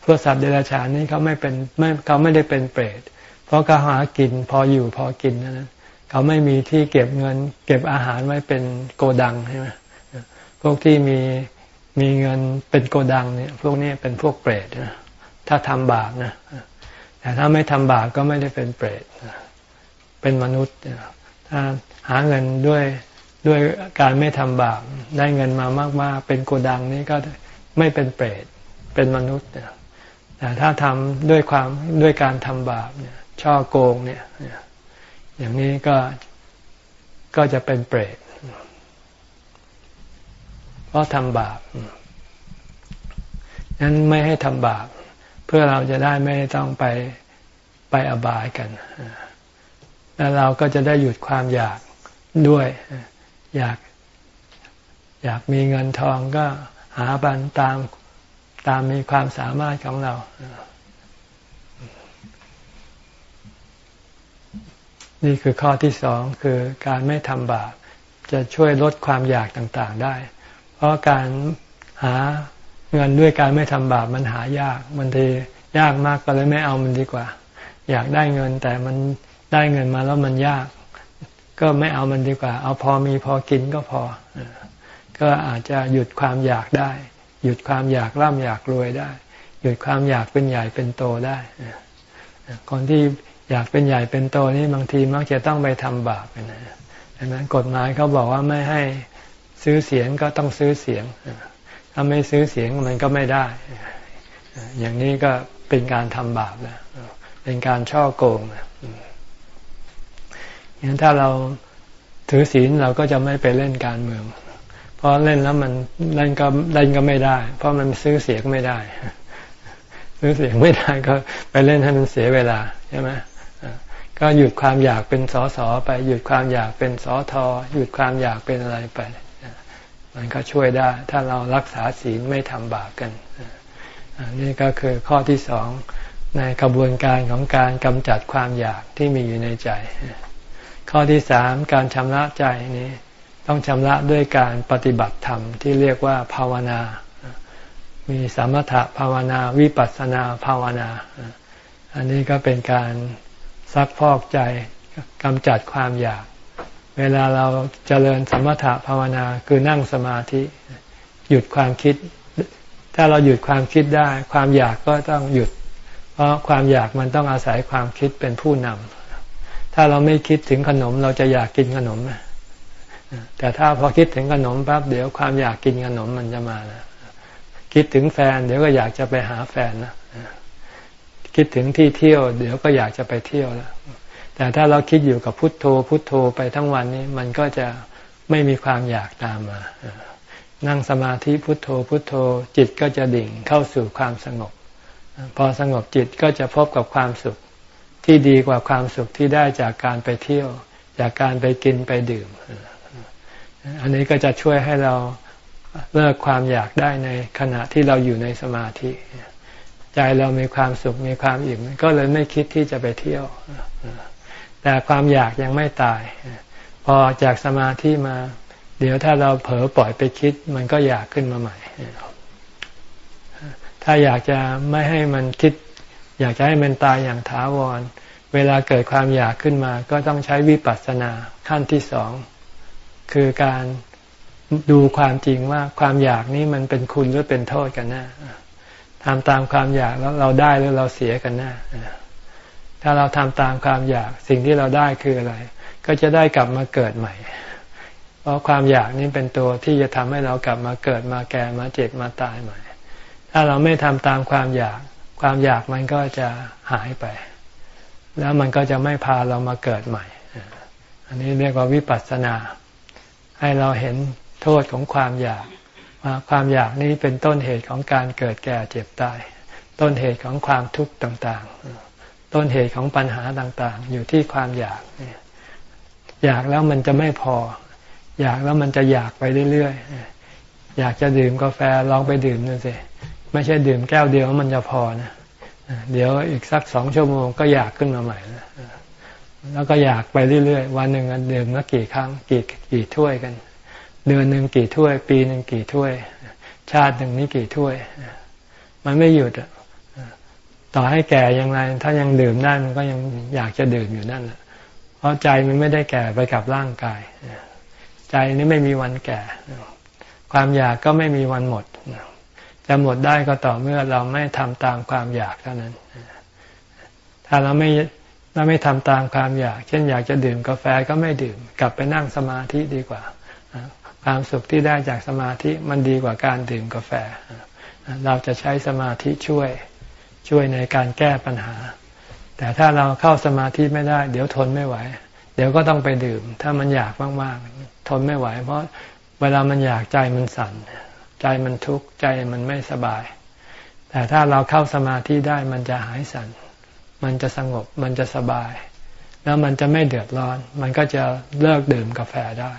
พวกสัตว์เดรัจฉานนี่เขาไม่เป็นไม่เขาไม่ได้เป็นเปรต เพราะเขาหากินพออยู่พอกินนั้นเขาไม่มีที่เก็บเงิน เก็บอาหารไว้เป็นโกดังใช่ไหมพวกที่มีมีเงินเป็นโกดังเนี่ย พวกนี้เป็นพวกเปรตนะถ้าทำบาปนะแต่ถ้าไม่ทำบาปก็ไม่ได้เป็นเปรตเป็นมนุษย์ถ้าหาเงินด้วย ด้วยการไม่ทำบาปได้เงินมามาก ๆ เป็นโกดังนี้ก็ไม่เป็นเปรตเป็นมนุษย์แต่ถ้าทำด้วยความด้วยการทำบาปเนี่ยช่อโกงเนี่ยอย่างนี้ก็ก็จะเป็นเปรตเพราะทำบาปนั้นไม่ให้ทำบาป เพื่อเราจะได้ไม่ต้องไปไปอบายกัน แล้วเราก็จะได้หยุดความอยากด้วย อยากอยากมีเงินทองก็หาบันตามตามมีความสามารถของเรา นี่คือข้อที่สองคือการไม่ทำบาปจะช่วยลดความอยากต่างๆได้ เพราะการหาเงินด้วยการไม่ทำบาปมันหายากบางทียากมากก็เลยไม่เอามันดีกว่า อยากได้เงินแต่มันได้เงินมาแล้วมันยาก ก็ไม่เอามันดีกว่า เอาพอมีพอกินก็พอ ก็อาจจะหยุดความอยากได้ หยุดความอยากร่ำอยากรวยได้ หยุดความอยากเป็นใหญ่เป็นโตได้คนที่อยากเป็นใหญ่เป็นโตนี่บางทีมักจะต้องไปทำบาปนะดังนั้นกฎหมายเขาบอกว่าไม่ให้ซื้อเสียงก็ต้องซื้อเสียงถ้าไม่ซื้อเสียงมันก็ไม่ได้ อย่างนี้ก็เป็นการทำบาปนะเป็นการช่อโกงนะ อย่างถ้าเราถือศีลเราก็จะไม่ไปเล่นการเมือง เพราะเล่นแล้วมันเล่นก็เล่นก็ไม่ได้ เพราะมันซื้อเสียงไม่ได้ ซื้อเสียงไม่ได้ก็ไปเล่นให้มันเสียเวลาใช่ไหมก็หยุดความอยากเป็นสอสอไป หยุดความอยากเป็นสอทอหยุดความอยากเป็นอะไรไป มันก็ช่วยได้ ถ้าเรารักษาศีลไม่ทำบาปกันนี่ก็คือข้อที่สองในกระบวนการของการกำจัดความอยากที่มีอยู่ในใจ ข้อที่สามการชำระใจนี้ ต้องชำระด้วยการปฏิบัติธรรมที่เรียกว่าภาวนา มีสมถะภาวนาวิปัสสนาภาวนา อันนี้ก็เป็นการซักพอกใจกำจัดความอยาก เวลาเราเจริญสมถะภาวนาคือนั่งสมาธิ หยุดความคิด ถ้าเราหยุดความคิดได้ ความอยากก็ต้องหยุด เพราะความอยากมันต้องอาศัยความคิดเป็นผู้นำ ถ้าเราไม่คิดถึงขนม เราจะอยากกินขนมแต่ถ้าพอคิดถึงขนมปั๊บเดี๋ยวความอยากกินขนมมันจะมานะคิดถึงแฟน เดี๋ยวก็อยากจะไปหาแฟนนะคิดถึงที่เที่ยว เดี๋ยวก็อยากจะไปเที่ยวแล้วแต่ถ้าเราคิดอยู่กับพุทโธ พุทโธไปทั้งวันนี้ มันก็จะไม่มีความอยากตามมา นั่งสมาธิพุทโธ พุทโธ จิตก็จะดิ่งเข้าสู่ความสงบ พอสงบจิตก็จะพบกับความสุข ที่ดีกว่าความสุขที่ได้จากการไปเที่ยว จากการไปกินไปดื่ม อันนี้ก็จะช่วยให้เราเลิกความอยากได้ในขณะที่เราอยู่ในสมาธิ ใจเรามีความสุขมีความอิ่มก็เลยไม่คิดที่จะไปเที่ยว แต่ความอยากยังไม่ตาย พอจากสมาธิมา เดี๋ยวถ้าเราเผลอปล่อยไปคิด มันก็อยากขึ้นมาใหม่ ถ้าอยากจะไม่ให้มันคิด อยากจะให้มันตายอย่างถาวร เวลาเกิดความอยากขึ้นมา ก็ต้องใช้วิปัสสนาขั้นที่สอง คือการดูความจริงว่าความอยากนี้มันเป็นคุณหรือเป็นโทษกันแน่ทำตามความอยากแล้วเราได้หรือเราเสียกันแน่ถ้าเราทำตามความอยากสิ่งที่เราได้คืออะไร ก็จะได้กลับมาเกิดใหม่ เพราะความอยากนี่เป็นตัวที่จะทำให้เรากลับมาเกิดมาแก่มาเจ็บมาตายใหม่ ถ้าเราไม่ทำตามความอยาก ความอยากมันก็จะหายไป แล้วมันก็จะไม่พาเรามาเกิดใหม่ อันนี้เรียกว่าวิปัสสนา ให้เราเห็นโทษของความอยากว่าความอยากนี้เป็นต้นเหตุของการเกิดแก่เจ็บตาย ต้นเหตุของความทุกข์ต่างๆ ต้นเหตุของปัญหาต่างๆ อยู่ที่ความอยากอยากแล้วมันจะไม่พอ อยากแล้วมันจะอยากไปเรื่อยๆอยากจะดื่มกาแฟลองไปดื่มดูสิ ไม่ใช่ดื่มแก้วเดียวมันจะพอนะเดี๋ยวอีกสักสองชั่วโมงก็อยากขึ้นมาใหม่นะแล้วก็อยากไปเรื่อยๆ วันหนึ่งดื่มนักกี่ครั้งกี่กี่ถ้วยกัน เดือนหนึ่งกี่ถ้วย ปีหนึ่งกี่ถ้วย ชาติหนึ่งนี้กี่ถ้วย มันไม่หยุดอะต่อให้แก่ยังไงถ้ายังดื่มได้มันก็ยังอยากจะดื่มอยู่นั่นแหละเพราะใจมันไม่ได้แก่ไปกับร่างกาย ใจนี้ไม่มีวันแก่ ความอยากก็ไม่มีวันหมด จะหมดได้ก็ต่อเมื่อเราไม่ทำตามความอยากเท่านั้น ถ้าเราไม่เราไม่ทำตามความอยาก เช่นอยากจะดื่มกาแฟก็ไม่ดื่ม กลับไปนั่งสมาธิดีกว่า ความสุขที่ได้จากสมาธิมันดีกว่าการดื่มกาแฟ เราจะใช้สมาธิช่วยช่วยในการแก้ปัญหา แต่ถ้าเราเข้าสมาธิไม่ได้ เดี๋ยวทนไม่ไหว เดี๋ยวก็ต้องไปดื่ม ถ้ามันอยากมากๆทนไม่ไหว เพราะเวลามันอยากใจมันสั่น ใจมันทุกข์ใจมันไม่สบาย แต่ถ้าเราเข้าสมาธิได้มันจะหายสัน่นมันจะสงบมันจะสบาย แล้วมันจะไม่เดือดร้อน มันก็จะเลิกดื่มกาแฟได้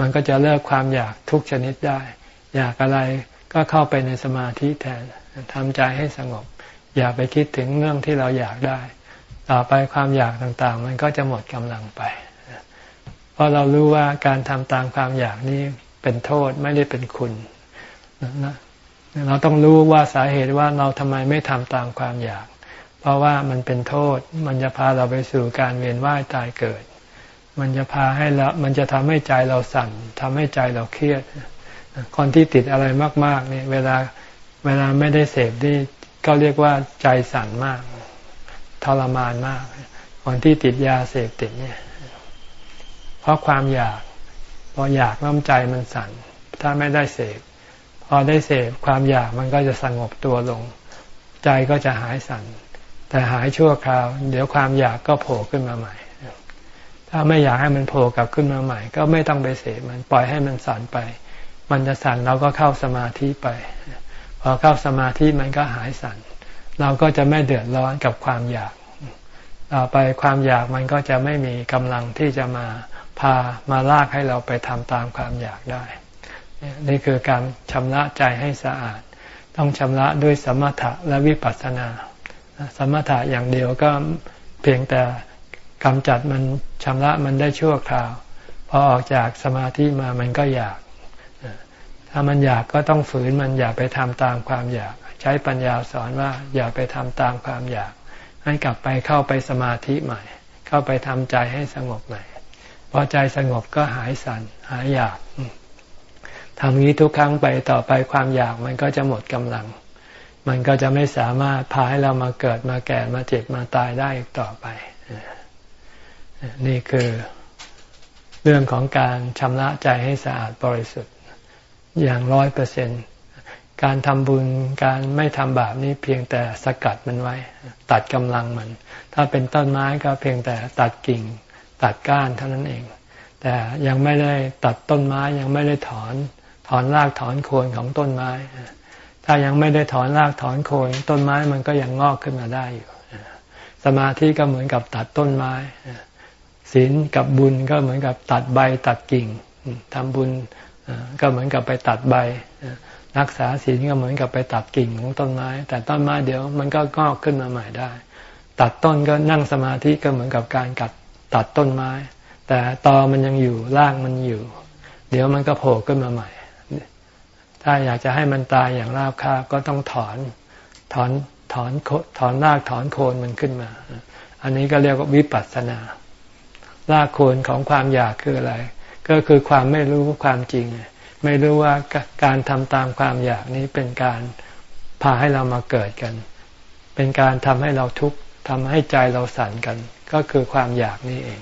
มันก็จะเลิกความอยากทุกชนิดได้ อยากอะไรก็เข้าไปในสมาธิแทนทำใจให้สงบ อย่าไปคิดถึงเรื่องที่เราอยากได้ ต่อไปความอยากต่างๆ มันก็จะหมดกำลังไป เพราะเรารู้ว่าการทำตามความอยากนี้ เป็นโทษไม่ได้เป็นคุณนะเราต้องรู้ว่าสาเหตุว่าเราทำไมไม่ทำตามความอยาก เพราะว่ามันเป็นโทษ มันจะพาเราไปสู่การเวียนว่ายตายเกิด มันจะพาให้เรา มันจะทำให้ใจเราสั่นทำให้ใจเราเครียด คนที่ติดอะไรมากๆเนี่ยเวลาเวลาไม่ได้เสพนี่ก็เรียกว่าใจสั่นมาก ทรมานมาก คนที่ติดยาเสพติดเนี่ย เพราะความอยาก ออยากน้ำใจมันสั่น ถ้าไม่ได้เสพพอได้เสพความอยากมันก็จะสงบตัวลง ใจก็จะหายสั่น แต่หายชั่วคราว เดี๋ยวความอยากก็โผล่ขึ้นมาใหม่ ถ้าไม่อยากให้มันโผล่กลับขึ้นมาใหม่ ก็ไม่ต้องไปเสพมันปล่อยให้มันสั่นไป มันจะสั่นเราก็เข้าสมาธิไป พอเข้าสมาธิมันก็หายสั่น เราก็จะไม่เดือดร้อนกับความอยากต่อไปความอยากมันก็จะไม่มีกำลังที่จะมา พามาลากให้เราไปทำตามความอยากได้ นี่คือการชำระใจให้สะอาด ต้องชำระด้วยสมถะและวิปัสสนา สมถะอย่างเดียวก็เพียงแต่กำจัดมันชำระมันได้ชั่วคราว พอออกจากสมาธิมามันก็อยาก ถ้ามันอยากก็ต้องฝืนมันอย่าไปทำตามความอยาก ใช้ปัญญาสอนว่าอย่าไปทำตามความอยาก ให้กลับไปเข้าไปสมาธิใหม่ เข้าไปทำใจให้สงบใหม่ พอใจสงบก็หายสัน่นหายอยากทำนี้ทุกครั้งไปต่อไปความอยากมันก็จะหมดกำลัง มันก็จะไม่สามารถพาให้เรามาเกิดมาแก่มาเจ็บมาตายได้อีกต่อไป นี่คือเรื่องของการชำระใจให้สะอาดบริสุทธิ์อย่างร้อยเปอร์เซ็นการทำบุญการไม่ทำบาปนี้เพียงแต่สกัดมันไว้ ตัดกำลังมัน ถ้าเป็นต้นไม้ก็เพียงแต่ตัดกิ่ง ตัดก้านเท่านั้นเอง แต่ยังไม่ได้ตัดต้นไม้ยังไม่ได้ถอนถอนรากถอนโคนของต้นไม้ ถ้ายังไม่ได้ถอนรากถอนโคนต้นไม้มันก็ยังงอกขึ้นมาได้อยู่ สมาธิก็เหมือนกับตัดต้นไม้ศีลกับบุญก็เหมือนกับตัดใบตัดกิ่งทำบุญก็เหมือนกับไปตัดใบรักษาศีลก็เหมือนกับไปตัดกิ่งของต้นไม้ แต่ต้นไม้เดี๋ยวมันก็งอกขึ้นมาใหม่ได้ ตัดต้นก็นั่งสมาธิก็เหมือนกับการกัด ตัดต้นไม้ แต่ตอมันยังอยู่รากมันอยู่ เดี๋ยวมันก็โผล่ขึ้นมาใหม่ ถ้าอยากจะให้มันตายอย่างราบคาบก็ต้องถอนถอนถอนถอนรากถอนโคนมันขึ้นมา อันนี้ก็เรียกว่าวิปัสสนา รากโคนของความอยากคืออะไร ก็คือความไม่รู้ความจริง ไม่รู้ว่าการทำตามความอยากนี้เป็นการพาให้เรามาเกิดกัน เป็นการทำให้เราทุกข์ทำให้ใจเราสั่นกัน ก็คือความอยากนี่เอง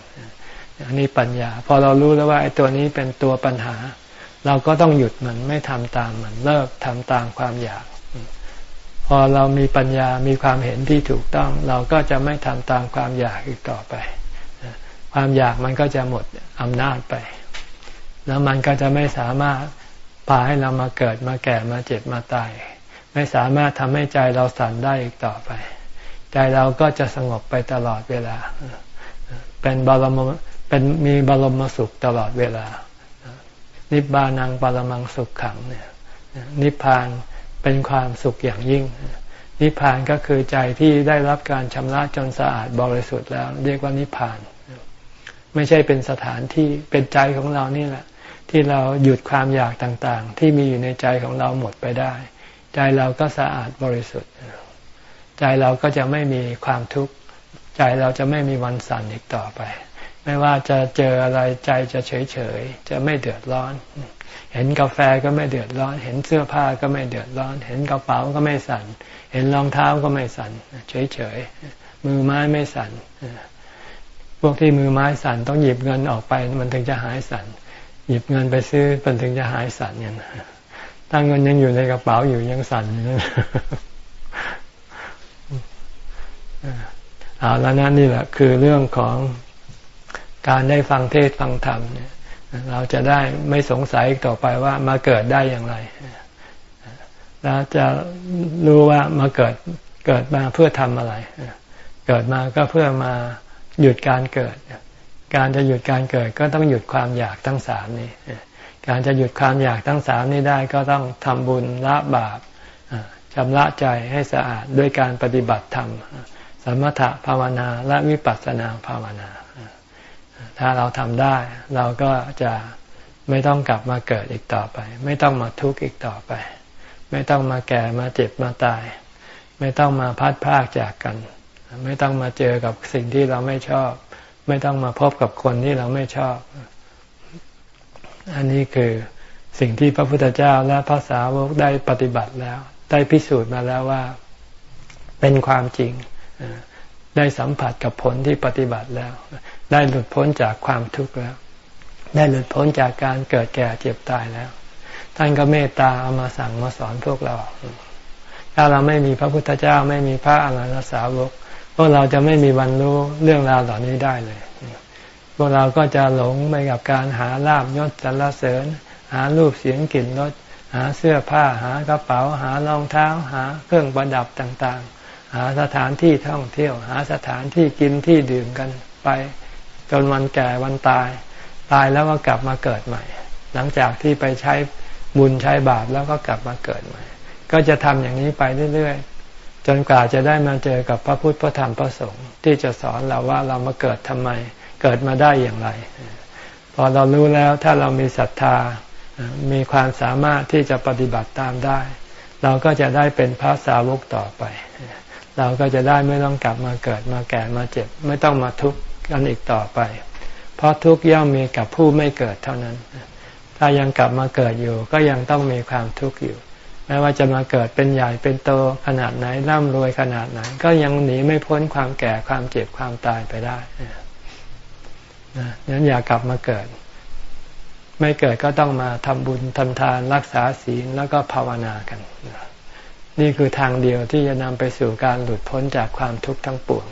อันนี้ปัญญา พอเรารู้แล้วว่าไอ้ตัวนี้เป็นตัวปัญหา เราก็ต้องหยุดมันไม่ทำตามมันเลิกทำตามความอยาก พอเรามีปัญญามีความเห็นที่ถูกต้อง เราก็จะไม่ทำตามความอยากอีกต่อไป ความอยากมันก็จะหมดอำนาจไป แล้วมันก็จะไม่สามารถพาให้เรามาเกิดมาแก่มาเจ็บมาตาย ไม่สามารถทำให้ใจเราสั่นได้อีกต่อไป ใจเราก็จะสงบไปตลอดเวลา เป็นบารมเป็นมีบารมสุขตลอดเวลา นิบานังปรมังสุขขังเนี่ยนิพพานเป็นความสุขอย่างยิ่ง นิพพานก็คือใจที่ได้รับการชำระจนสะอาดบริสุทธิ์แล้ว เรียกว่านิพพาน ไม่ใช่เป็นสถานที่เป็นใจของเรานี่แหละ ที่เราหยุดความอยากต่างๆ ที่มีอยู่ในใจของเราหมดไปได้ ใจเราก็สะอาดบริสุทธิ์ ใจเราก็จะไม่มีความทุกข์ใจเราจะไม่มีวันสั่นอีกต่อไป ไม่ว่าจะเจออะไรใจจะเฉยเฉยจะไม่เดือดร้อน เห็นกาแฟก็ไม่เดือดร้อน เห็นเสื้อผ้าก็ไม่เดือดร้อน เห็นกระเป๋าก็ไม่สั่น เห็นรองเท้าก็ไม่สั่นเฉยเฉยมือไม้ไม่สั่นพวกที่มือไม้สั่นต้องหยิบเงินออกไป มันถึงจะหายสั่นหยิบเงินไปซื้อมันถึงจะหายสั่นเนี่ยถ้าเงินยังอยู่ในกระเป๋าอยู่ยังสั่นอยู่ เอาแล้วนะนี่แหละคือเรื่องของการได้ฟังเทศฟังธรรมเนี่ยเราจะได้ไม่สงสัยต่อไปว่ามาเกิดได้อย่างไรแล้วจะรู้ว่ามาเกิดเกิดมาเพื่อทำอะไร เกิดมาก็เพื่อมาหยุดการเกิด การจะหยุดการเกิดก็ต้องหยุดความอยากทั้งสามนี้ การจะหยุดความอยากทั้งสามนี้ได้ก็ต้องทำบุญละบาปชำระใจให้สะอาดด้วยการปฏิบัติธรรม มถภาวนาและวิปัสสนาภาวนา ถ้าเราทำได้เราก็จะไม่ต้องกลับมาเกิดอีกต่อไป ไม่ต้องมาทุกข์อีกต่อไป ไม่ต้องมาแก่มาเจ็บมาตาย ไม่ต้องมาพัดพากจากกัน ไม่ต้องมาเจอกับสิ่งที่เราไม่ชอบ ไม่ต้องมาพบกับคนที่เราไม่ชอบ อันนี้คือสิ่งที่พระพุทธเจ้าและพระสาวกได้ปฏิบัติแล้ว ได้พิสูจน์มาแล้วว่า เป็นความจริง ได้สัมผัสกับผลที่ปฏิบัติแล้ว ได้หลุดพ้นจากความทุกข์แล้ว ได้หลุดพ้นจากการเกิดแก่เจ็บตายแล้ว ท่านก็เมตตาเอามาสั่งมาสอนพวกเรา ถ้าเราไม่มีพระพุทธเจ้าไม่มีพระอรหันตสาวก พวกเราจะไม่มีวันรู้เรื่องราวเหล่านี้ได้เลย พวกเราก็จะหลงไปกับการหาลาบยศสรรเสริญ หารูปเสียงกลิ่นรสหาเสื้อผ้าหากระเป๋า หารองเท้า หาเครื่องประดับต่างๆ หาสถานที่ท่องเที่ยว หาสถานที่กินที่ดื่มกันไปจนวันแก่วันตาย ตายแล้วก็กลับมาเกิดใหม่ หลังจากที่ไปใช้บุญใช้บาปแล้วก็กลับมาเกิดใหม่ ก็จะทำอย่างนี้ไปเรื่อยๆ จนกว่าจะได้มาเจอกับพระพุทธพระธรรมพระสงฆ์ที่จะสอนเราว่าเรามาเกิดทำไม เกิดมาได้อย่างไร พอเรารู้แล้วถ้าเรามีศรัทธามีความสามารถที่จะปฏิบัติตามได้ เราก็จะได้เป็นพระสาวกต่อไป เราก็จะได้ไม่ต้องกลับมาเกิดมาแก่มาเจ็บ ไม่ต้องมาทุกข์กันอีกต่อไป เพราะทุกข์ย่อมมีกับผู้ไม่เกิดเท่านั้น ถ้ายังกลับมาเกิดอยู่ ก็ยังต้องมีความทุกข์อยู่ไม่ว่าจะมาเกิดเป็นใหญ่เป็นโตขนาดไหนร่ำรวยขนาดไหน ก็ยังหนีไม่พ้นความแก่ความเจ็บความตายไปได้นะนั้นอย่ากลับมาเกิด ไม่เกิดก็ต้องมาทำบุญทำทานรักษาศีลแล้วก็ภาวนากันนะ นี่คือทางเดียวที่จะนำไปสู่การหลุดพ้นจากความทุกข์ทั้งปวง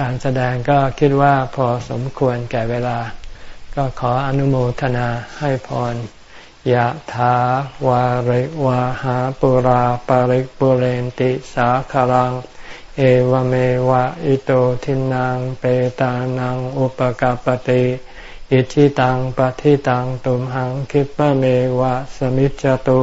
การแสดงก็คิดว่าพอสมควรแก่เวลา ก็ขออนุโมทนาให้พรยะถาวาริวาหาปุราปาริกปุเรนติสาคารัง เอวเมวะอิโตทินังเปตานังอุปกาปติอิชิตังปฏิตังตุมหังคิปะเมวะสมิจจตุ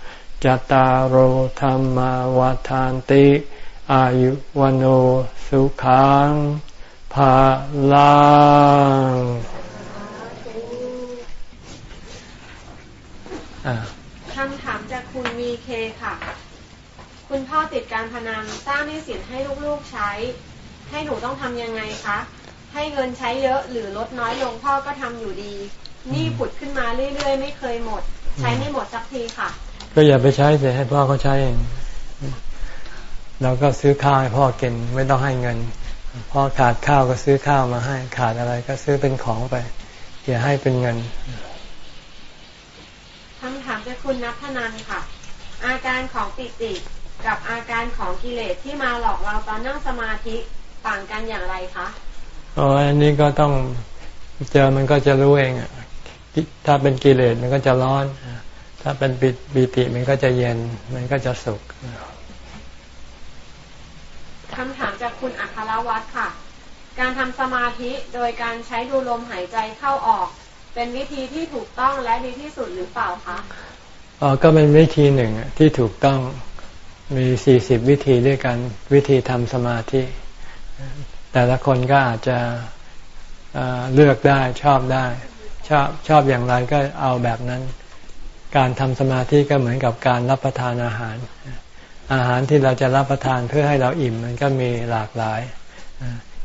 จตารโหธรรมวาทานติ อายุวโนสุขังภาลังคำถามจากคุณมีเคค่ะ คุณพ่อติดการพนันสร้างหนี้สินให้ลูกๆใช้ ให้หนูต้องทำยังไงคะ ให้เงินใช้เยอะหรือลดน้อยลงพ่อก็ทำอยู่ดีหนี้ผุดขึ้นมาเรื่อยๆ ไม่เคยหมด ใช้ไม่หมดสักทีค่ะ ก็อย่าไปใช้เสียให้พ่อเขาใช้เองเราก็ซื้อข้าวให้พ่อกินไม่ต้องให้เงินพ่อขาดข้าวก็ซื้อข้าวมาให้ ขาดอะไรก็ซื้อเป็นของไปอย่าให้เป็นเงินจากคุณนัทนันค่ะ อาการของปิติกับอาการของกิเลสที่มาหลอกเราตอนนั่งสมาธิต่างกันอย่างไรคะอ๋ออันนี้ก็ต้องเจอมันก็จะรู้เองอะถ้าเป็นกิเลสมันก็จะร้อน ถ้าเป็นปิติมันก็จะเย็น มันก็จะสุขคำถามจากคุณอัครวัตรค่ะ การทำสมาธิโดยการใช้ดูลมหายใจเข้าออก เป็นวิธีที่ถูกต้องและดีที่สุดหรือเปล่าคะอ๋อก็เป็นวิธีหนึ่งที่ถูกต้องมีสี่สิบวิธีด้วยกันวิธีทำสมาธิ แต่ละคนก็อาจจะเลือกได้ชอบได้ ชอบชอบอย่างไรก็เอาแบบนั้น การทำสมาธิก็เหมือนกับการรับประทานอาหาร อาหารที่เราจะรับประทานเพื่อให้เราอิ่มมันก็มีหลากหลาย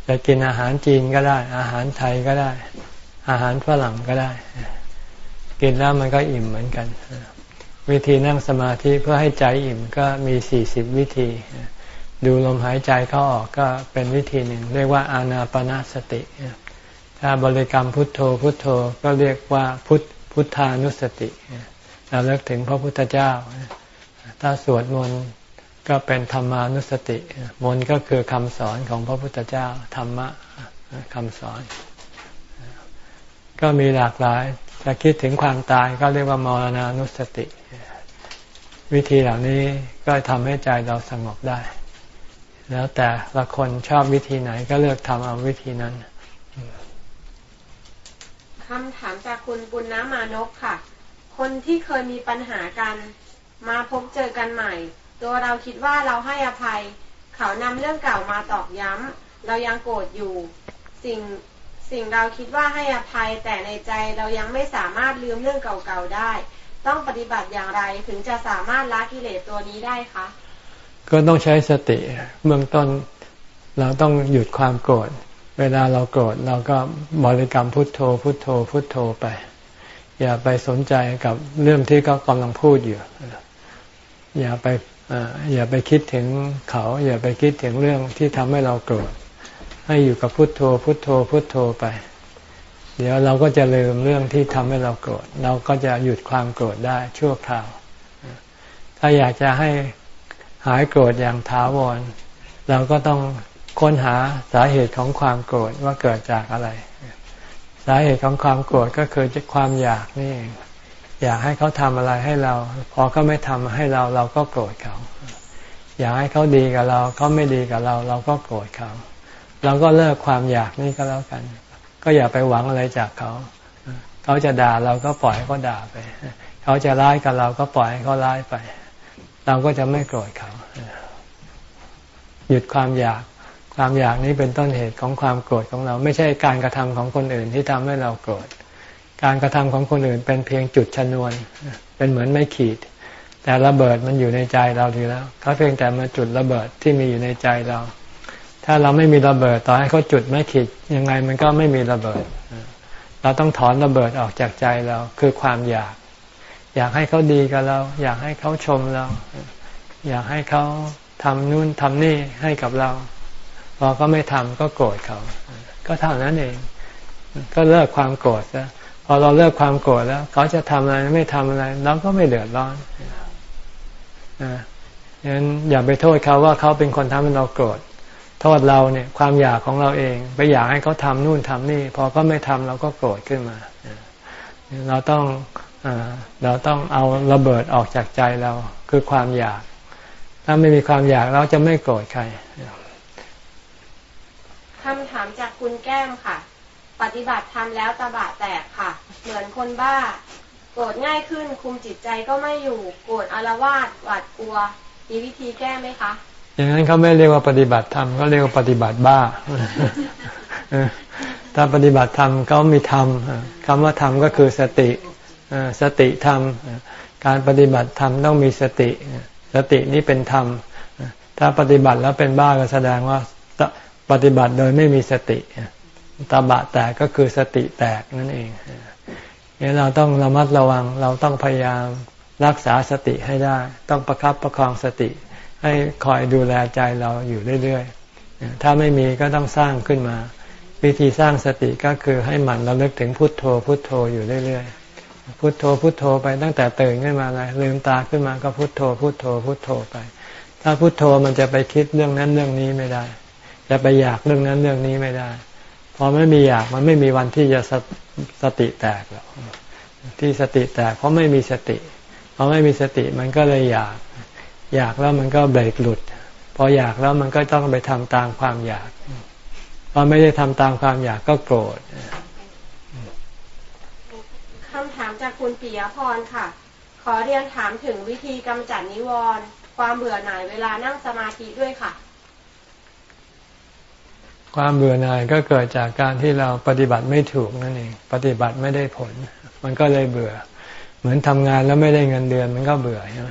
จะกินอาหารจีนก็ได้ อาหารไทยก็ได้ อาหารฝรั่งก็ได้ กินแล้วมันก็อิ่มเหมือนกัน วิธีนั่งสมาธิเพื่อให้ใจอิ่มก็มีสี่สิบวิธี ดูลมหายใจเข้าออกก็เป็นวิธีหนึ่ง เรียกว่าอานาปนาสติ ถ้าบริกรรมพุทโธพุทโธก็เรียกว่าพุทพุทธานุสติ เราเลิกถึงพระพุทธเจ้า ถ้าสวดมนต์ก็เป็นธรรมานุสติ มนต์ก็คือคำสอนของพระพุทธเจ้า ธรรมะคำสอน ก็มีหลากหลายจะคิดถึงความตายก็เรียกว่ามรณานุสติ วิธีเหล่านี้ก็ทำให้ใจเราสงบได้ แล้วแต่ละคนชอบวิธีไหนก็เลือกทำเอาวิธีนั้นคำถามจากคุณปุณณมานกค่ะ คนที่เคยมีปัญหากัน มาพบเจอกันใหม่ ตัวเราคิดว่าเราให้อภัย เขานำเรื่องเก่ามาตอกย้ำ เรายังโกรธอยู่ สิ่งสิ่งเราคิดว่าให้อภัยแต่ในใจเรายังไม่สามารถลืมเรื่องเก่าๆได้ ต้องปฏิบัติอย่างไรถึงจะสามารถละกิเลสตัวนี้ได้คะ ก็ต้องใช้สติเบื้องต้นเราต้องหยุดความโกรธ เวลาเราโกรธเราก็บริกรรมพุทโธพุทโธพุทโธไป อย่าไปสนใจกับเรื่องที่เขากำลังพูดอยู่ อย่าไปอย่าไปคิดถึงเขา อย่าไปคิดถึงเรื่องที่ทำให้เราโกรธให้อยู่กับพุทโธ พุทโธ พุทโธไป เดี๋ยวเราก็จะลืมเรื่องที่ทำให้เราโกรธ เราก็จะหยุดความโกรธได้ชั่วคราว ถ้าอยากจะให้หายโกรธอย่างถาวร เราก็ต้องค้นหาสาเหตุของความโกรธว่าเกิดจากอะไร สาเหตุของความโกรธก็คือจากความอยากนี่เองอยากให้เขาทำอะไรให้เรา พอเขาไม่ทำให้เราเราก็โกรธเขา อยากให้เขาดีกับเราเขาไม่ดีกับเรา เราก็โกรธเขาเราก็เลิกความอยากนี่ก็แล้วกัน ก็อย่าไปหวังอะไรจากเขา เขาจะด่าเราก็ปล่อยให้เขาด่าไป เขาจะร้ายกับเราก็ปล่อยให้เขาร้ายไป เราก็จะไม่โกรธเขา หยุดความอยาก ความอยากนี้เป็นต้นเหตุของความโกรธของเรา ไม่ใช่การกระทำของคนอื่นที่ทำให้เราโกรธ การกระทำของคนอื่นเป็นเพียงจุดชนวน เป็นเหมือนไม่ขีด แต่ระเบิดมันอยู่ในใจเราดีแล้วเขาเพียงแต่มาจุดระเบิดที่มีอยู่ในใจเรา ถ้าเราไม่มีระเบิดต่อให้เขาจุดไม่ขีดยังไงมันก็ไม่มีระเบิด เราต้องถอนระเบิดออกจากใจเราคือความอยาก อยากให้เขาดีกับเรา อยากให้เขาชมเรา อยากให้เขาทำนู่นทำนี่ให้กับเรา พอเขาไม่ทำก็โกรธเขา ก็เท่านั้นเอง ก็เลิกความโกรธแล้วพอเราเลิกความโกรธแล้ว เขาจะทำอะไรไม่ทำอะไรเราก็ไม่เดือดร้อนอ่างั้นอย่าไปโทษเขาว่าเขาเป็นคนทำให้เราโกรธโทษเราเนี่ยความอยากของเราเอง ไปอยากให้เขาทำนู่นทำนี่ พอก็ไม่ทำเราก็โกรธขึ้นมา เราต้องเราต้องเอาระเบิดออกจากใจเราคือความอยาก ถ้าไม่มีความอยากเราจะไม่โกรธใคร คำถามจากคุณแก้มค่ะ ปฏิบัติทำแล้วตาบะแตกค่ะ เหมือนคนบ้า โกรธง่ายขึ้นคุมจิตใจก็ไม่อยู่ โกรธอารวาสหวาดกลัว มีวิธีแก้ไหมคะ อย่างนั้นเขาไม่เรียกว่าปฏิบัติธรรมเขาเรียกว่าปฏิบัติบ้าถ้าปฏิบัติธรรมเขามีธรรมคำว่าธรรมก็คือสติสติธรรม การปฏิบัติธรรมต้องมีสติ สตินี้เป็นธรรม ถ้าปฏิบัติแล้วเป็นบ้าก็แสดงว่า ปฏิบัติโดยไม่มีสติตาบะแตกก็คือสติแตกนั่นเองเนี่ยเราต้องระมัดระวัง เราต้องพยายามรักษาสติให้ได้ ต้องประครับประคองสติ ให้คอยดูแลใจเราอยู่เรื่อยๆ ถ้าไม่มีก็ต้องสร้างขึ้นมา วิธีสร้างสติก็คือให้หมั่นระลึกถึงพุทโธ พุทโธอยู่เรื่อยๆ พุทโธพุทโธไปตั้งแต่ตื่นขึ้นมาเลยลืมตาขึ้นมาก็พุทโธ พุทโธพุทโธไป ถ้าพุทโธมันจะไปคิดเรื่องนั้นเรื่องนี้ไม่ได้ จะไปอยากเรื่องนั้นเรื่องนี้ไม่ได้พอไม่มีอยากมันไม่มีวันที่จะสสติแตกหรอกที่สติแตกเพราะไม่มีสติพอไม่มีสติมันก็เลยอยาก อยากแล้วมันก็เบรกหลุด พออยากแล้วมันก็ต้องไปทำตามความอยากพอไม่ได้ทำตามความอยากก็โกรธคำถามจากคุณปิยพรค่ะ ขอเรียนถามถึงวิธีกำจัดนิวรณ์ความเบื่อหน่ายเวลานั่งสมาธิด้วยค่ะ ความเบื่อหน่ายก็เกิดจากการที่เราปฏิบัติไม่ถูกนั่นเอง ปฏิบัติไม่ได้ผล มันก็เลยเบื่อ เหมือนทำงานแล้วไม่ได้เงินเดือนมันก็เบื่อใช่ไหม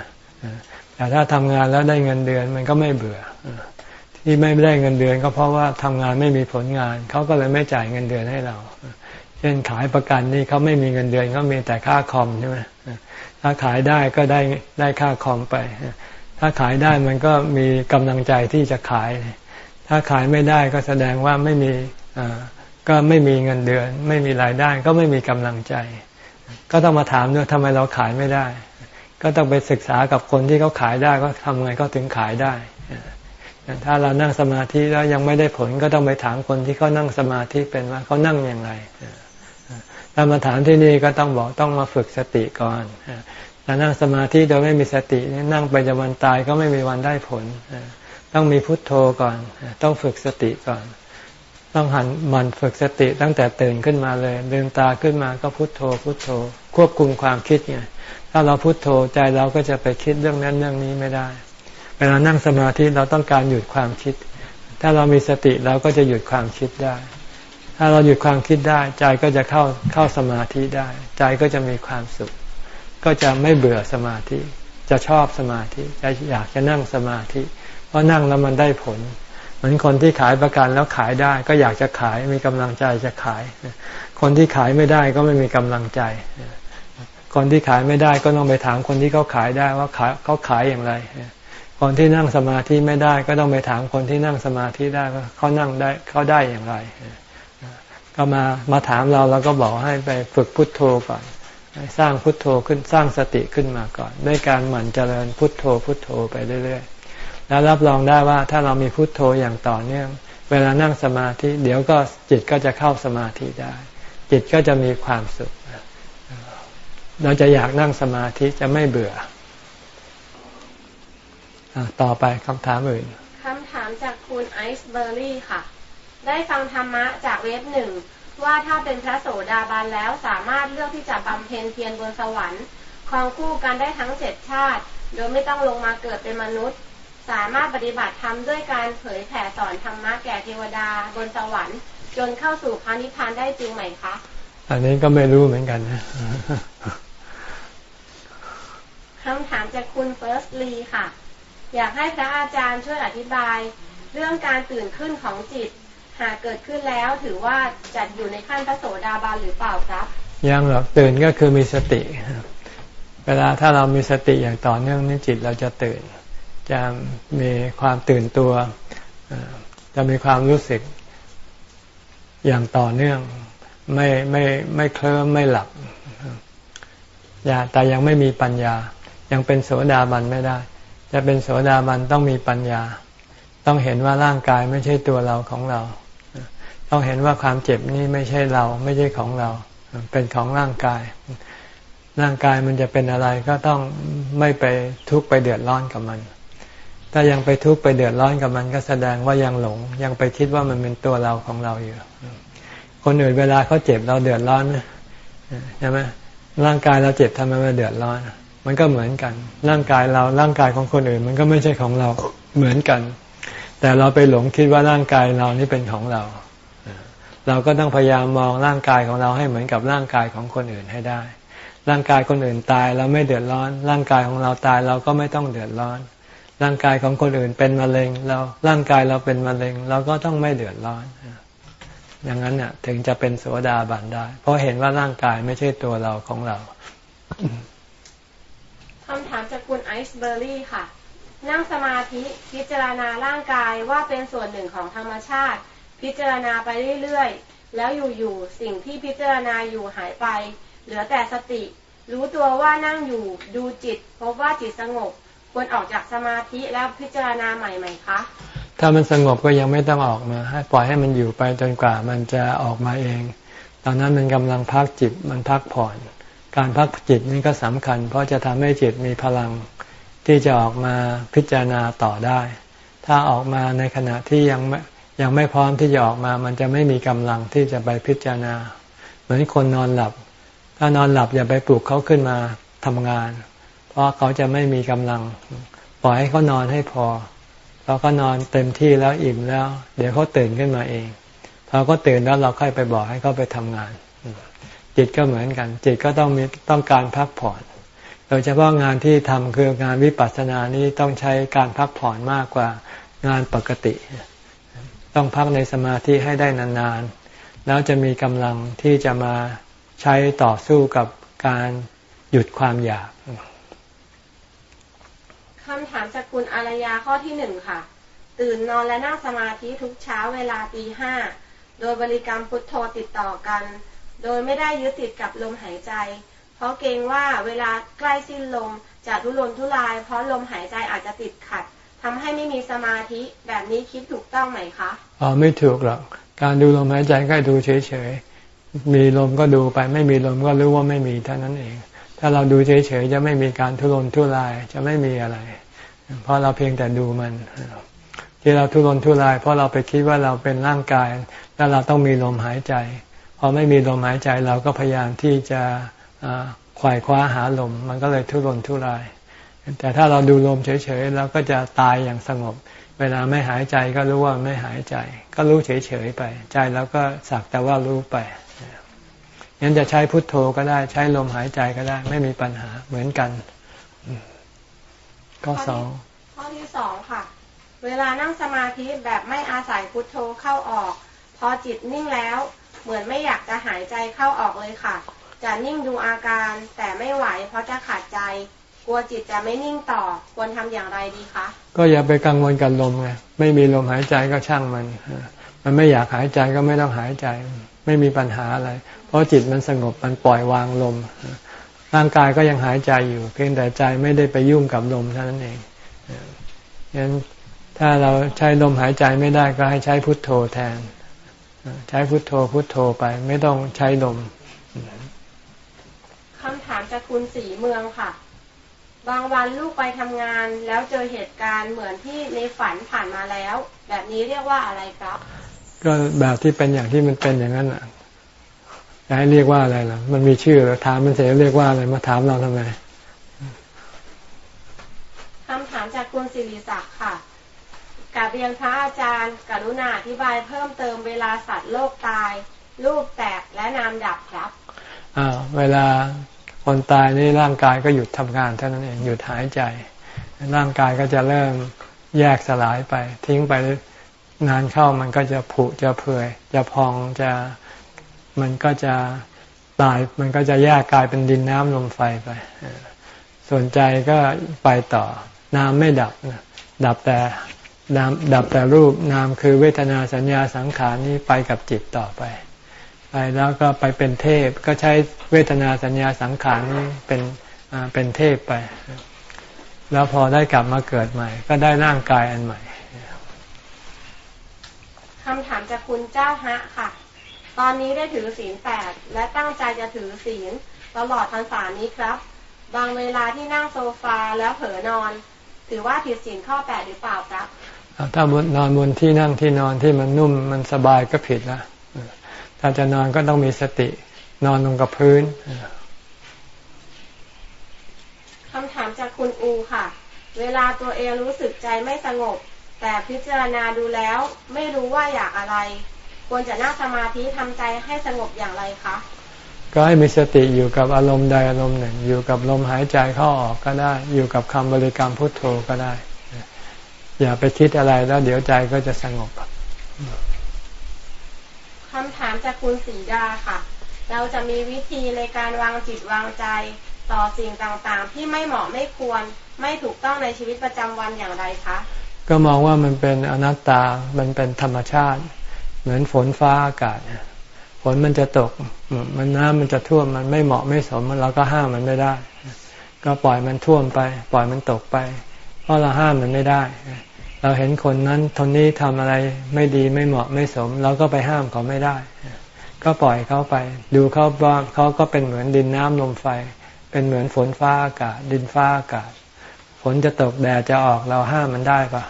แต่ถ้าทำงานแล้วได้เงินเดือนมันก็ไม่เบื่อ ที่ไม่ได้เงินเดือน ก็เพราะว่าทำงานไม่มีผลงาน เขาก็เลยไม่จ่ายเงินเดือนให้เรา เช่นขายประกันนี่เขาไม่มีเงินเดือนเขามีแต่ค่าคอมใช่ไหมถ้าขายได้ก็ได้ได้ค่าคอมไป ถ้าขายได้มันก็มีกำลังใจที่จะขาย ถ้าขายไม่ได้ก็แสดงว่าไม่มีก็ไม่มีเงินเดือน ไม่มีรายได้ก็ไม่มีกำลังใจ ก็ต้องมาถามด้วยทำไมเราขายไม่ได้ ก็ต้องไปศึกษากับคนที่เขาขายได้ก็ทำไงก็ถึงขายได้ ถ้าเรานั่งสมาธิแล้วยังไม่ได้ผลก็ต้องไปถามคนที่เขานั่งสมาธิเป็นว่าเขานั่งอย่างไรถ้ามาถามที่นี่ก็ต้องบอกต้องมาฝึกสติก่อนถ้านั่งสมาธิโดยไม่มีสตินั่งไปจนวันตายก็ไม่มีวันได้ผล ต้องมีพุทโธก่อน ต้องฝึกสติก่อน ต้องหันมันฝึกสติตั้งแต่ตื่นขึ้นมาเลยลืมตาขึ้นมาก็พุทโธ พุทโธ ควบคุมความคิดไงถ้าเราพุทโธใจเราก็จะไปคิดเรื่องนั้นเรื่องนี้ไม่ได้ เวลานั่งสมาธิเราต้องการหยุดความคิด ถ้าเรามีสติเราก็จะหยุดความคิดได้ ถ้าเราหยุดความคิดได้ ใจก็จะเข้าเข้าสมาธิได้ ใจก็จะมีความสุข ก็จะไม่เบื่อสมาธิ จะชอบสมาธิจะอยากจะนั่งสมาธิ ราะนั่งแล้วมันได้ผล เหมือนคนที่ขายประกันแล้วขายได้ ก็อยากจะขายมีกำลังใจจะขาย คนที่ขายไม่ได้ก็ไม่มีกำลังใจ คนที่ขายไม่ได้ก็ต้องไปถามคนที่เขาขายได้ว่าขายเขาขายอย่างไรคนที่นั่งสมาธิไม่ได้ก็ต้องไปถามคนที่นั่งสมาธิได้ว่าเขานั่งได้เขาได้อย่างไรก็มามาถามเราเราก็บอกให้ไปฝึกพุทโธก่อน สร้างพุทโธขึ้นสร้างสติขึ้นมาก่อน ด้วยการหมั่นเจริญพุทโธพุทโธไปเรื่อยๆ แล้วรับรองได้ว่าถ้าเรามีพุทโธอย่างต่อเนื่อง เวลานั่งสมาธิ เดี๋ยวก็จิตก็จะเข้าสมาธิได้ จิตก็จะมีความสุข เราจะอยากนั่งสมาธิจะไม่เบื่อต่อไปคำถามอื่นคำถามจากคุณไอซ์เบอร์รี่ค่ะ ได้ฟังธรรมะจากเว็บหนึ่งว่าถ้าเป็นพระโสดาบันแล้วสามารถเลือกที่จะบำเพ็ญเพียรบนสวรรค์ครองคู่กันได้ทั้งเจ็ดชาติ โดยไม่ต้องลงมาเกิดเป็นมนุษย์ สามารถปฏิบัติธรรมด้วยการเผยแผ่สอนธรรมะแก่เทวดาบนสวรรค์ จนเข้าสู่พานิพพานได้จริงไหมคะ อันนี้ก็ไม่รู้เหมือนกันนะคำถามจากคุณเฟิร์สลีค่ะ อยากให้พระอาจารย์ช่วยอธิบาย เรื่องการตื่นขึ้นของจิต หากเกิดขึ้นแล้วถือว่าจัดอยู่ในขั้นพระโสดาบันหรือเปล่าครับยังหรอกตื่นก็คือมีสติ เวลาถ้าเรามีสติอย่างต่อเนื่องนี่จิตเราจะตื่น จะมีความตื่นตัว จะมีความรู้สึกอย่างต่อเนื่อง ไม่ไม่ไม่เคลิ้มไม่หลับยาแต่ยังไม่มีปัญญา ยังเป็นโสดาบันไม่ได้ จะเป็นโสดาบันต้องมีปัญญา ต้องเห็นว่าร่างกายไม่ใช่ตัวเราของเรา ต้องเห็นว่าความเจ็บนี้ไม่ใช่เรา ไม่ใช่ของเรา เป็นของร่างกาย ร่างกายมันจะเป็นอะไรก็ต้องไม่ไปทุกข์ไปเดือดร้อนกับมัน ถ้ายังไปทุกข์ไปเดือดร้อนกับมันก็แสดงว่ายังหลง ยังไปคิดว่ามันเป็นตัวเราของเราอยู่ คนอื่นเวลาเขาเจ็บเราเดือดร้อนใช่ไหมร่างกายเราเจ็บทำไมมันเดือดร้อน มันก็เหมือนกัน ร่างกายเราร่างกายของคนอื่น มันก็ไม่ใช่ของเราเหมือนกัน แต่เราไปหลงคิดว่าร่างกายเรานี่เป็นของเรา เราก็ต้องพยายามมองร่างกายของเราให้เหมือนกับร่างกายของคนอื่นให้ได้ ร่างกายคนอื่นตายเราไม่เดือดร้อน ร่างกายของเราตายเราก็ไม่ต้องเดือดร้อน ร่างกายของคนอื่นเป็นมะเร็งเราร่างกายเราเป็นมะเร็ง เราก็ต้องไม่เดือดร้อน อย่างนั้นเนี่ยถึงจะเป็นสวดาบันได้ เพราะเห็นว่าร่างกายไม่ใช่ตัวเราของเราคำถามจากคุณไอซ์เบอร์รี่ค่ะ นั่งสมาธิพิจารณาร่างกายว่าเป็นส่วนหนึ่งของธรรมชาติ พิจารณาไปเรื่อยๆ แล้วอยู่ๆสิ่งที่พิจารณาอยู่หายไป เหลือแต่สติ รู้ตัวว่านั่งอยู่ดูจิต พบว่าจิตสงบ ควรออกจากสมาธิแล้วพิจารณาใหม่ไหมคะ ถ้ามันสงบก็ยังไม่ต้องออกมาให้ปล่อยให้มันอยู่ไปจนกว่ามันจะออกมาเอง ตอนนั้นมันกำลังพักจิตมันพักผ่อน การพักจิตนี่ก็สำคัญ เพราะจะทำให้จิตมีพลังที่จะออกมาพิจารณาต่อได้ ถ้าออกมาในขณะที่ยังไม่ยังไม่พร้อมที่จะออกมา มันจะไม่มีกำลังที่จะไปพิจารณา เหมือนคนนอนหลับ ถ้านอนหลับอย่าไปปลุกเขาขึ้นมาทำงาน เพราะเขาจะไม่มีกำลัง ปล่อยให้เขานอนให้พอเราก็นอนเต็มที่แล้วอิ่มแล้ว เดี๋ยวเขาตื่นขึ้นมาเองพอเขาตื่นแล้วเราค่อยไปบอกให้เขาไปทำงาน จิตก็เหมือนกัน จิตก็ต้องมีต้องการพักผ่อนโดยเฉพาะงานที่ทำคืองานวิปัสสนานี้ต้องใช้การพักผ่อนมากกว่างานปกติ ต้องพักในสมาธิให้ได้นานๆ แล้วจะมีกำลังที่จะมาใช้ต่อสู้กับการหยุดความอยาก คำถามจากคุณอารยาข้อที่หนึ่งค่ะ ตื่นนอนและนั่งสมาธิทุกเช้าเวลาตีห้า โดยบริกรรมพุทโธติดต่อกัน โดยไม่ได้ยึดติดกับลมหายใจ เพราะเกรงว่าเวลาใกล้สิ้นลมจะทุรนทุราย เพราะลมหายใจอาจจะติดขัดทำให้ไม่มีสมาธิแบบนี้คิดถูกต้องไหมคะอ๋อไม่ถูกหรอกการดูลมหายใจก็ดูเฉยๆมีลมก็ดูไป ไม่มีลมก็รู้ว่าไม่มีเท่านั้นเอง ถ้าเราดูเฉยๆจะไม่มีการทุรนทุรายจะไม่มีอะไร เพราะเราเพียงแต่ดูมัน ที่เราทุรนทุราย เพราะเราไปคิดว่าเราเป็นร่างกาย แล้วเราต้องมีลมหายใจพอไม่มีลมหายใจเราก็พยายามที่จะขวายคว้าหาลม มันก็เลยทุรนทุราย แต่ถ้าเราดูลมเฉยๆเราก็จะตายอย่างสงบ เวลาไม่หายใจก็รู้ว่าไม่หายใจ ก็รู้เฉยๆไป ใจแล้วก็สักแต่ว่ารู้ไป งั้นจะใช้พุทโธก็ได้ใช้ลมหายใจก็ได้ ไม่มีปัญหาเหมือนกัน ข้อสองข้อที่สองค่ะ เวลานั่งสมาธิแบบไม่อาศัยพุทโธเข้าออก พอจิตนิ่งแล้ว เหมือนไม่อยากจะหายใจเข้าออกเลยค่ะ จะนิ่งดูอาการแต่ไม่ไหวเพราะจะขาดใจ กลัวจิตจะไม่นิ่งต่อควรทำอย่างไรดีคะก็อย่าไปกังวลกับลมไงไม่มีลมหายใจก็ช่างมัน มันไม่อยากหายใจก็ไม่ต้องหายใจ ไม่มีปัญหาอะไร เพราะจิตมันสงบมันปล่อยวางลม ร่างกายก็ยังหายใจอยู่ เพียงแต่ใจไม่ได้ไปยุ่งกับลมเท่านั้นเองงั้นถ้าเราใช้ลมหายใจไม่ได้ก็ให้ใช้พุทโธแทน ใช้พุทโธพุทโธไป ไม่ต้องใช้ลมคำถามจากคุณสีเมืองค่ะบางวันลูกไปทำงานแล้วเจอเหตุการณ์เหมือนที่ในฝันผ่านมาแล้ว แบบนี้เรียกว่าอะไรครับ ก็แบบที่เป็นอย่างที่มันเป็นอย่างนั้นอะจะให้เรียกว่าอะไรล่ะ มันมีชื่อแล้วถามมันเสียเรียกว่าอะไรมาถามเราทำไมคำถามจากคุณสิริศักดิ์ค่ะกาบเรียนพระอาจารย์ กรุณาอธิบายเพิ่มเติมเวลาสัตว์โลกตายรูปแตกและนามดับครับอ่าเวลาคนตายนี่ร่างกายก็หยุดทำงานเท่านั้นเองหยุดหายใจ ร่างกายก็จะเริ่มแยกสลายไป ทิ้งไป นานเข้ามันก็จะผุจะเปื่อยจะพองจะมันก็จะตายมันก็จะแยกกลายเป็นดินน้ำลมไฟไป ส่วนใจก็ไปต่อนามไม่ดับ ดับแต่นามดับแต่รูปนามคือเวทนาสัญญาสังขารนี้ไปกับจิตต่อไป ไปแล้วก็ไปเป็นเทพก็ใช้เวทนาสัญญาสังขารนี้เป็นเป็นเทพไป แล้วพอได้กลับมาเกิดใหม่ ก็ได้ร่างกายอันใหม่ คำถามจากคุณเจ้าฮะค่ะ ตอนนี้ได้ถือศีลแปดและตั้งใจจะถือศีลตลอดพรรษานี้ครับ บางเวลาที่นั่งโซฟาแล้วเผลอนอน ถือว่าผิดศีลข้อแปดหรือเปล่าครับถ้านอนบนที่นั่งที่นอนที่มันนุ่มมันสบายก็ผิดละถ้าจะนอนก็ต้องมีสติ นอนลงกับพื้นคำถามจากคุณอูค่ะ เวลาตัวเองรู้สึกใจไม่สงบ แต่พิจารณาดูแล้วไม่รู้ว่าอยากอะไร ควรจะนั่งสมาธิทำใจให้สงบอย่างไรคะ ก็ให้มีสติอยู่กับอารมณ์ใดอารมณ์หนึ่ง อยู่กับลมหายใจเข้าออกก็ได้ อยู่กับคำบริกรรมพุทโธก็ได้ อย่าไปคิดอะไรแล้วเดี๋ยวใจก็จะสงบคำถามจากคุณสีดาค่ะ เราจะมีวิธีในการวางจิตวางใจ ต่อสิ่งต่างๆ ที่ไม่เหมาะไม่ควรไม่ถูกต้องในชีวิตประจำวันอย่างไรคะ ก็มองว่ามันเป็นอนัตตา มันเป็นธรรมชาติ เหมือนฝนฟ้าอากาศ ฝนมันจะตก มันน้ำมันจะท่วม มันไม่เหมาะไม่สม เราก็ห้ามมันไม่ได้ ก็ปล่อยมันท่วมไป ปล่อยมันตกไป เพราะเราห้ามมันไม่ได้ เราเห็นคนนั้นทนนี้ทำอะไรไม่ดีไม่เหมาะไม่สม เราก็ไปห้ามเขาไม่ได้ ก็ปล่อยเขาไป ดูเขาว่าเขาก็เป็นเหมือนดินน้ำลมไฟ เป็นเหมือนฝนฟ้าอากาศ ดินฟ้าอากาศ ฝนจะตกแดดจะออกเราห้ามมันได้ปะ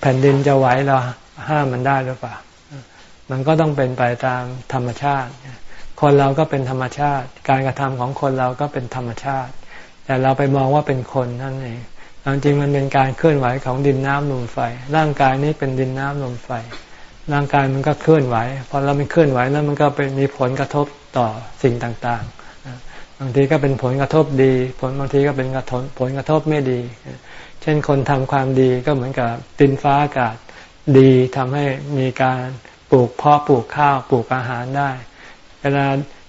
แผ่นดินจะไหวเราห้ามมันได้หรือเปล่า มันก็ต้องเป็นไปตามธรรมชาติ คนเราก็เป็นธรรมชาติ การกระทำของคนเราก็เป็นธรรมชาติ แต่เราไปมองว่าเป็นคนนั่นเองจริงมันเป็นการเคลื่อนไหวของดินน้ำลมไฟ ร่างกายนี้เป็นดินน้ำลมไฟ ร่างกายมันก็เคลื่อนไหว พอเราไม่เคลื่อนไหวแล้วมันก็เป็นมีผลกระทบต่อสิ่งต่างๆ บางทีก็เป็นผลกระทบดี ผลบางทีก็เป็นกระทบผลกระทบไม่ดี เช่นคนทำความดีก็เหมือนกับดินฟ้าอากาศดีทำให้มีการปลูกเพาะปลูกข้าวปลูกอาหารได้ เวลา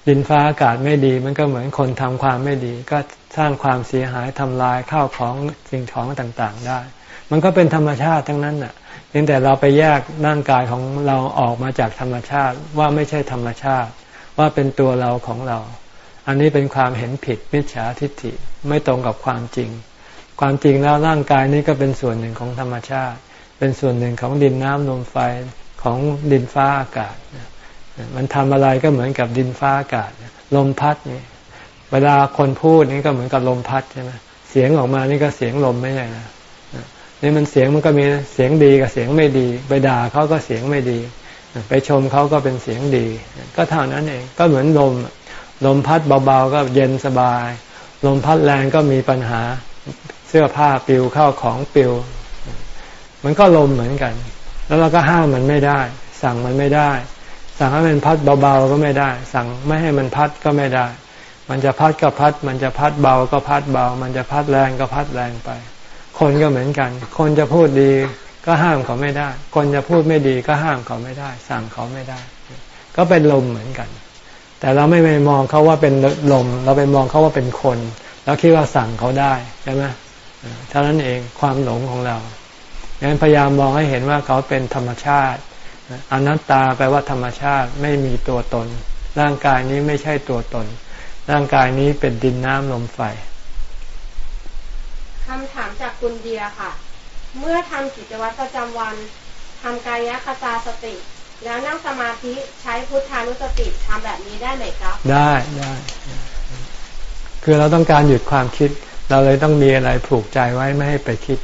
ดินฟ้าอากาศไม่ดี มันก็เหมือนคนทำความไม่ดี ก็สร้างความเสียหายทำลายข้าวของสิ่งของต่างๆ ได้ มันก็เป็นธรรมชาติทั้งนั้นน่ะเพียงแต่เราไปแยกร่างกายของเราออกมาจากธรรมชาติว่าไม่ใช่ธรรมชาติ ว่าเป็นตัวเราของเรา อันนี้เป็นความเห็นผิดมิจฉาทิฏฐิไม่ตรงกับความจริง ความจริงแล้วร่างกายนี้ก็เป็นส่วนหนึ่งของธรรมชาติ เป็นส่วนหนึ่งของดินน้ำลมไฟของดินฟ้าอากาศ มันทำอะไรก็เหมือนกับดินฟ้าอากาศ ลมพัดนี่เวลาคนพูดนี่ก็เหมือนกับลมพัดใช่ไหมเสียงออกมานี่ก็เสียงลมไม่ใช่นะนี่มันเสียงมันก็มีเสียงดีกับเสียงไม่ดี ไปด่าเขาก็เสียงไม่ดี ไปชมเขาก็เป็นเสียงดี ก็เท่านั้นเองก็เหมือนลมลมพัดเบาๆก็เย็นสบาย ลมพัดแรงก็มีปัญหา สื้อผ้าปิวเข้าของปิว มันก็ลมเหมือนกัน แล้วเราก็ห้ามมันไม่ได้ สั่งมันไม่ได้ สั่งให้มันพัดเบาๆก็ไม่ได้ สั่งไม่ให้มันพัดก็ไม่ได้ มันจะพัดก็พัด มันจะพัดเบาก็พัดเบา มันจะพัดแรงก็พัดแรงไป คนก็เหมือนกัน คนจะพูดดีก็ห้ามเขาไม่ได้ คนจะพูดไม่ดีก็ห้ามเขาไม่ได้ สั่งเขาไม่ได้ ก็เป็นลมเหมือนกัน แต่เราไม่ไปมองเขาว่าเป็นลม เราไปมองเขาว่าเป็นคน แล้วคิดว่าสั่งเขาได้ใช่ไหม เท่านั้นเองความหลงของเรางั้นพยายามมองให้เห็นว่าเขาเป็นธรรมชาติอนัตตาแปลว่าธรรมชาติไม่มีตัวตน ร่างกายนี้ไม่ใช่ตัวตน ร่างกายนี้เป็นดินน้ำลมไฟคำถามจากคุณเดียค่ะ เมื่อทำกิจวัตรประจำวันทำกายคตาสติ แล้วนั่งสมาธิใช้พุทธานุสติทำแบบนี้ได้ไหมครับ ได้ได้ คือเราต้องการหยุดความคิด เราเลยต้องมีอะไรผูกใจไว้ไม่ให้ไปคิด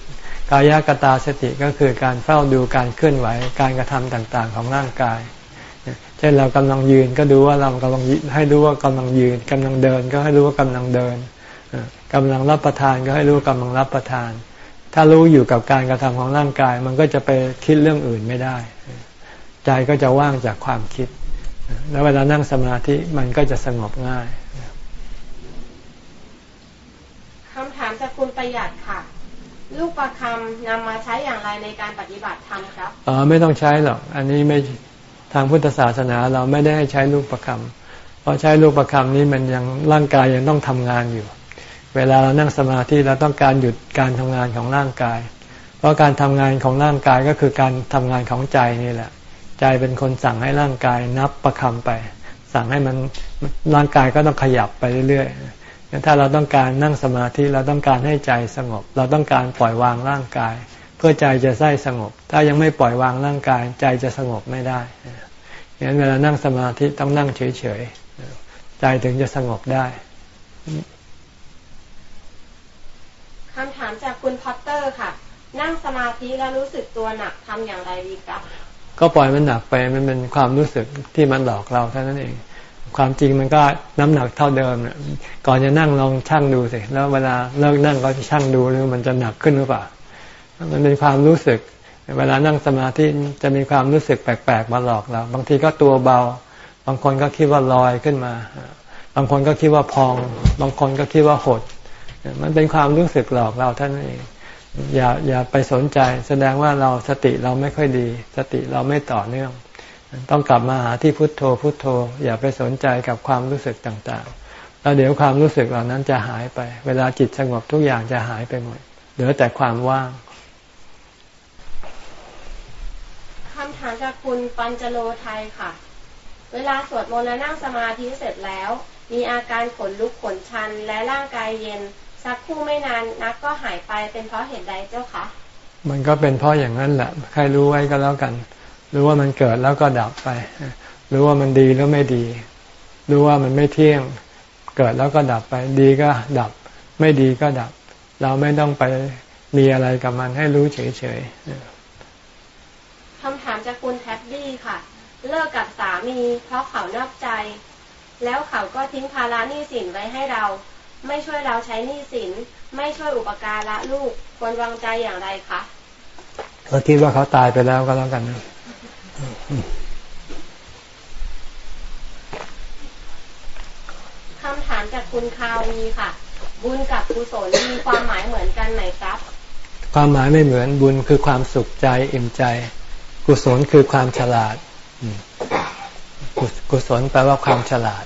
กายกตาสติก็คือการเฝ้าดูการเคลื่อนไหวการกระทำต่างๆของร่างกาย เช่นเรากำลังยืนก็ดูว่าเรากำลังให้รู้ว่ากำลังยืนกำลังเดินก็ให้รู้ว่ากำลังเดินกำลังรับประทานก็ให้รู้ว่ากำลังรับประทาน ถ้ารู้อยู่กับการกระทำของร่างกาย มันก็จะไปคิดเรื่องอื่นไม่ได้ ใจก็จะว่างจากความคิด แล้วเวลานั่งสมาธิมันก็จะสงบง่ายคำถามจากคุณ ประหยัดค่ะ ลูกประคำนำมาใช้อย่างไรในการปฏิบัติธรรมครับอ๋อไม่ต้องใช้หรอก อันนี้ไม่ทางพุทธศาสนาเราไม่ได้ให้ใช้ลูกประคำเพราะใช้ลูกประคำนี้มันยังร่างกายยังต้องทำงานอยู่ เวลาเรานั่งสมาธิเราต้องการหยุดการทำงานของร่างกาย เพราะการทำงานของร่างกายก็คือการทำงานของใจนี่แหละ ใจเป็นคนสั่งให้ร่างกายนับประคำไป สั่งให้มันร่างกายก็ต้องขยับไปเรื่อยๆ ถ้าเราต้องการนั่งสมาธิเราต้องการให้ใจสงบ เราต้องการปล่อยวางร่างกาย เพื่อใจจะได้สงบ ถ้ายังไม่ปล่อยวางร่างกาย ใจจะสงบไม่ได้งั้นเวลานั่งสมาธิต้องนั่งเฉยๆใจถึงจะสงบได้คำถามจากคุณพัตเตอร์ค่ะ นั่งสมาธิแล้วรู้สึกตัวหนักทำอย่างไรดีครับ ก็ปล่อยมันหนักไปมันเป็นความรู้สึกที่มันหลอกเราเท่านั้นเอง ความจริงมันก็น้ำหนักเท่าเดิมเนี่ยก่อนจะนั่งลองชั่งดูสิแล้วเวลาเลิกนั่งก็ชั่งดูแล้วมันจะหนักขึ้นหรือเปล่า มันเป็นความรู้สึก เวลานั่งสมาธิจะมีความรู้สึกแปลกๆมาหลอกเรา บางทีก็ตัวเบา บางคนก็คิดว่าลอยขึ้นมา บางคนก็คิดว่าพอง บางคนก็คิดว่าหด มันเป็นความรู้สึกหลอกเราท่านเอง อย่าอย่าไปสนใจ แสดงว่าเราสติเราไม่ค่อยดี สติเราไม่ต่อเนื่อง ต้องกลับมาหาที่พุทโธพุทโธ อย่าไปสนใจกับความรู้สึกต่างๆ แล้วเดี๋ยวความรู้สึกเหล่านั้นจะหายไป เวลาจิตสงบทุกอย่างจะหายไปหมด เหลือแต่ความว่างคำถามจากคุณปัญจโลไทยค่ะ เวลาสวดมนต์และนั่งสมาธิเสร็จแล้ว มีอาการขนลุกขนชันและร่างกายเย็น สักครู่ไม่นานนักก็หายไปเป็นเพราะเหตุใดเจ้าคะ มันก็เป็นเพราะอย่างนั้นแหละ ใครรู้ไว้ก็แล้วกัน รู้ว่ามันเกิดแล้วก็ดับไป รู้ว่ามันดีแล้วไม่ดี รู้ว่ามันไม่เที่ยง เกิดแล้วก็ดับไป ดีก็ดับ ไม่ดีก็ดับ เราไม่ต้องไปมีอะไรกับมันให้รู้เฉยๆคำถามจากคุณแท็บบี้ค่ะ เลิกกับสามี เพราะเขานอกใจ แล้วเขาก็ทิ้งภาระหนี้สินไว้ให้เรา ไม่ช่วยเราใช้หนี้สิน ไม่ช่วยอุปการะลูก ควรวางใจอย่างไรคะก็คิดว่าเขาตายไปแล้วก็แล้วกันนะคำถามจาก คุณคาวีค่ะ บุญกับกุศลมีความหมายเหมือนกันไหมครับ ความหมายไม่เหมือนบุญคือความสุขใจอิ่มใจ กุศลคือความฉลาดกุศลแปลว่าความฉลาด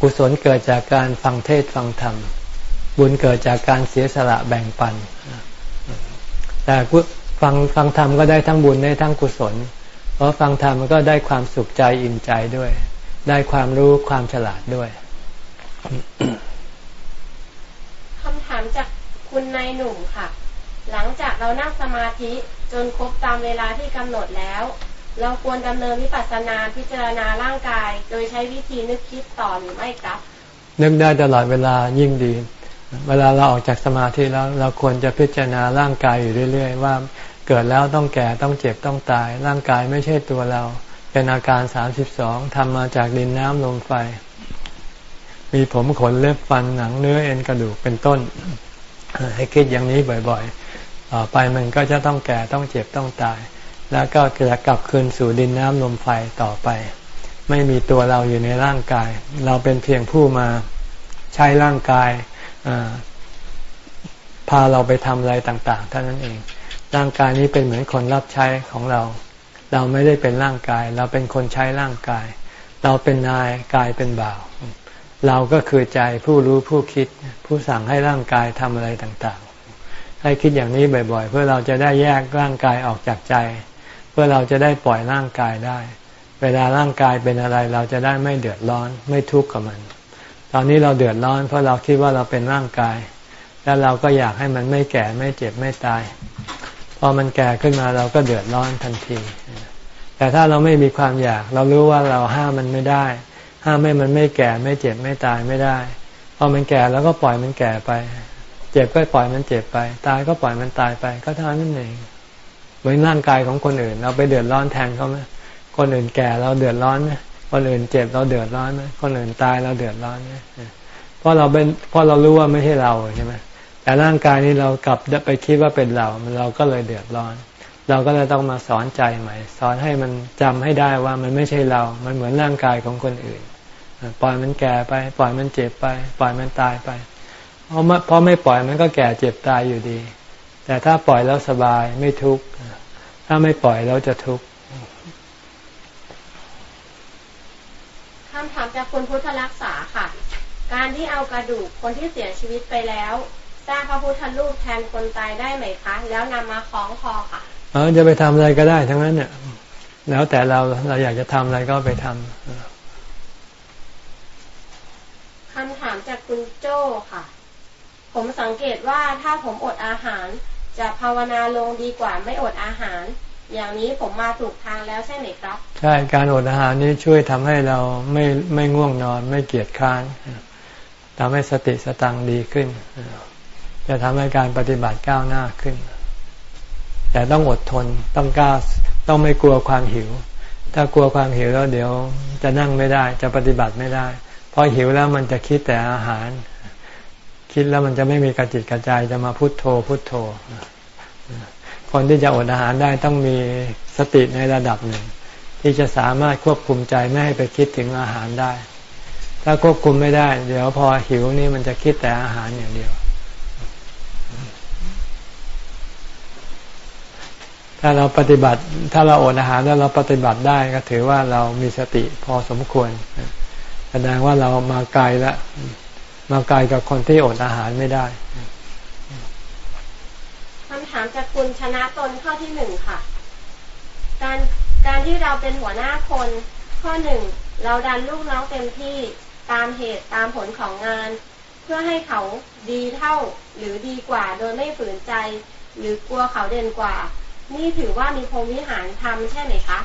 กุศลเกิดจากการฟังเทศฟังธรรม บุญเกิดจากการเสียสละแบ่งปัน แต่ฟังฟังธรรมก็ได้ทั้งบุญได้ทั้งกุศล เพราะฟังธรรมก็ได้ความสุขใจอิ่มใจด้วย ได้ความรู้ความฉลาดด้วย คำถามจากคุณนายหนุ่มค่ะ หลังจากเรานั่งสมาธิจนครบตามเวลาที่กำหนดแล้ว เราควรดำเนินวิปัสสนาพิจารณาร่างกาย โดยใช้วิธีนึกคิดต่อหรือไม่ครับ นึกได้ตลอดเวลายิ่งดี เวลาเราออกจากสมาธิแล้วเราควรจะพิจารณาร่างกายอยู่เรื่อย ๆ ว่าเกิดแล้วต้องแก่ต้องเจ็บต้องตาย ร่างกายไม่ใช่ตัวเรา เป็นอาการสามสิบสองทำมาจากดินน้ำลมไฟ มีผมขนเล็บฟันหนังเนื้อเอ็นกระดูกเป็นต้น ให้คิดอย่างนี้บ่อยๆต่อไปมันก็จะต้องแก่ต้องเจ็บต้องตาย แล้วก็จะกลับคืนสู่ดินน้ำลมไฟต่อไป ไม่มีตัวเราอยู่ในร่างกาย เราเป็นเพียงผู้มาใช้ร่างกายพาเราไปทำอะไรต่างๆเท่านั้นเอง ร่างกายนี้เป็นเหมือนคนรับใช้ของเรา เราไม่ได้เป็นร่างกาย เราเป็นคนใช้ร่างกาย เราเป็นนายกายเป็นบ่าว เราก็คือใจผู้รู้ผู้คิด ผู้สั่งให้ร่างกายทำอะไรต่างๆ ให้คิดอย่างนี้บ่อย ๆ เพื่อเราจะได้แยกร่างกายออกจากใจ เพื่อเราจะได้ปล่อยร่างกายได้ เวลาร่างกายเป็นอะไรเราจะได้ไม่เดือดร้อนไม่ทุกข์กับมัน ตอนนี้เราเดือดร้อน เพราะเราคิดว่าเราเป็นร่างกาย แล้วเราก็อยากให้มันไม่แก่ไม่เจ็บไม่ตาย พอมันแก่ขึ้นมาเราก็เดือดร้อนทันที แต่ถ้าเราไม่มีความอยาก เรารู้ว่าเราห้ามมันไม่ได้ ห้ามไม่มันไม่แก่ไม่เจ็บไม่ตายไม่ได้พอมันแก่แล้วก็ปล่อยมันแก่ไป เจ็บก็ปล่อยมันเจ็บไป ตายก็ปล่อยมันตายไป ก็เท่านั้นเองเหมือนร่างกายของคนอื่น เราไปเดือดร้อนแทนเขาไหมคนอื่นแก่เราเดือดร้อนไหมคนอื่นเจ็บเราเดือดร้อนไหมคนอื่นตายเราเดือดร้อนไหมเพราะเราเป็นเพราะเรารู้ว่าไม่ใช่เราใช่ไหมแต่ร่างกายนี้เรากลับไปคิดว่าเป็นเรา เราก็เลยเดือดร้อน เราก็เลยต้องมาสอนใจใหม่ สอนให้มันจำให้ได้ว่ามันไม่ใช่เรา มันเหมือนร่างกายของคนอื่น ปล่อยมันแก่ไป ปล่อยมันเจ็บไป ปล่อยมันตายไปเพราะเพราะไม่ปล่อยมันก็แก่เจ็บตายอยู่ดี แต่ถ้าปล่อยแล้วสบายไม่ทุกข์ถ้าไม่ปล่อยแล้วจะทุกข์คำถามจากคุณพุทธรักษาค่ะ การที่เอากระดูกคนที่เสียชีวิตไปแล้วสร้างพระพุทธรูปแทนคนตายได้ไหมคะ แล้วนำมาคล้องคอค่ะเออจะไปทำอะไรก็ได้ทั้งนั้นเนี่ยแล้วแต่เราเราอยากจะทำอะไรก็ไปทำคำถามจาก คุณโจ้ค่ะ ผมสังเกตว่าถ้าผมอดอาหาร จะภาวนาลงดีกว่าไม่อดอาหาร อย่างนี้ผมมาถูกทางแล้วใช่ไหมครับ ใช่การอดอาหารนี้ช่วยทำให้เราไม่ไม่ง่วงนอนไม่เกียจค้านทำให้สติสตังดีขึ้น จะทำให้การปฏิบัติก้าวหน้าขึ้น แต่ต้องอดทนต้องกล้าต้องไม่กลัวความหิว ถ้ากลัวความหิวแล้วเดี๋ยวจะนั่งไม่ได้ จะปฏิบัติไม่ได้ พอหิวแล้วมันจะคิดแต่อาหาร คิดแล้วมันจะไม่มีกระจิตกระจายจะมาพุโทโธพุโทโธ คนที่จะอดอาหารได้ต้องมีสติในระดับหนึ่ง ที่จะสามารถควบคุมใจไม่ให้ไปคิดถึงอาหารได้ ถ้าควบคุมไม่ได้ เดี๋ยวพอหิวนี่มันจะคิดแต่อาหารอย่างเดียว ถ้าเราปฏิบัติ ถ้าเราอดอาหารแล้วเราปฏิบัติได้ก็ถือว่าเรามีสติพอสมควร แสดงว่าเรามาไกลแล้วมาไกลกับคนที่อดอาหารไม่ได้คำถามจากคุณชนะตนข้อที่หนึ่งค่ะ การการที่เราเป็นหัวหน้าคน ข้อหนึ่งเราดันลูกน้องเต็มที่ตามเหตุตามผลของงาน เพื่อให้เขาดีเท่าหรือดีกว่าโดยไม่ฝืนใจ หรือกลัวเขาเด่นกว่า นี่ถือว่ามีพรมวิหารทำใช่ไหมคะ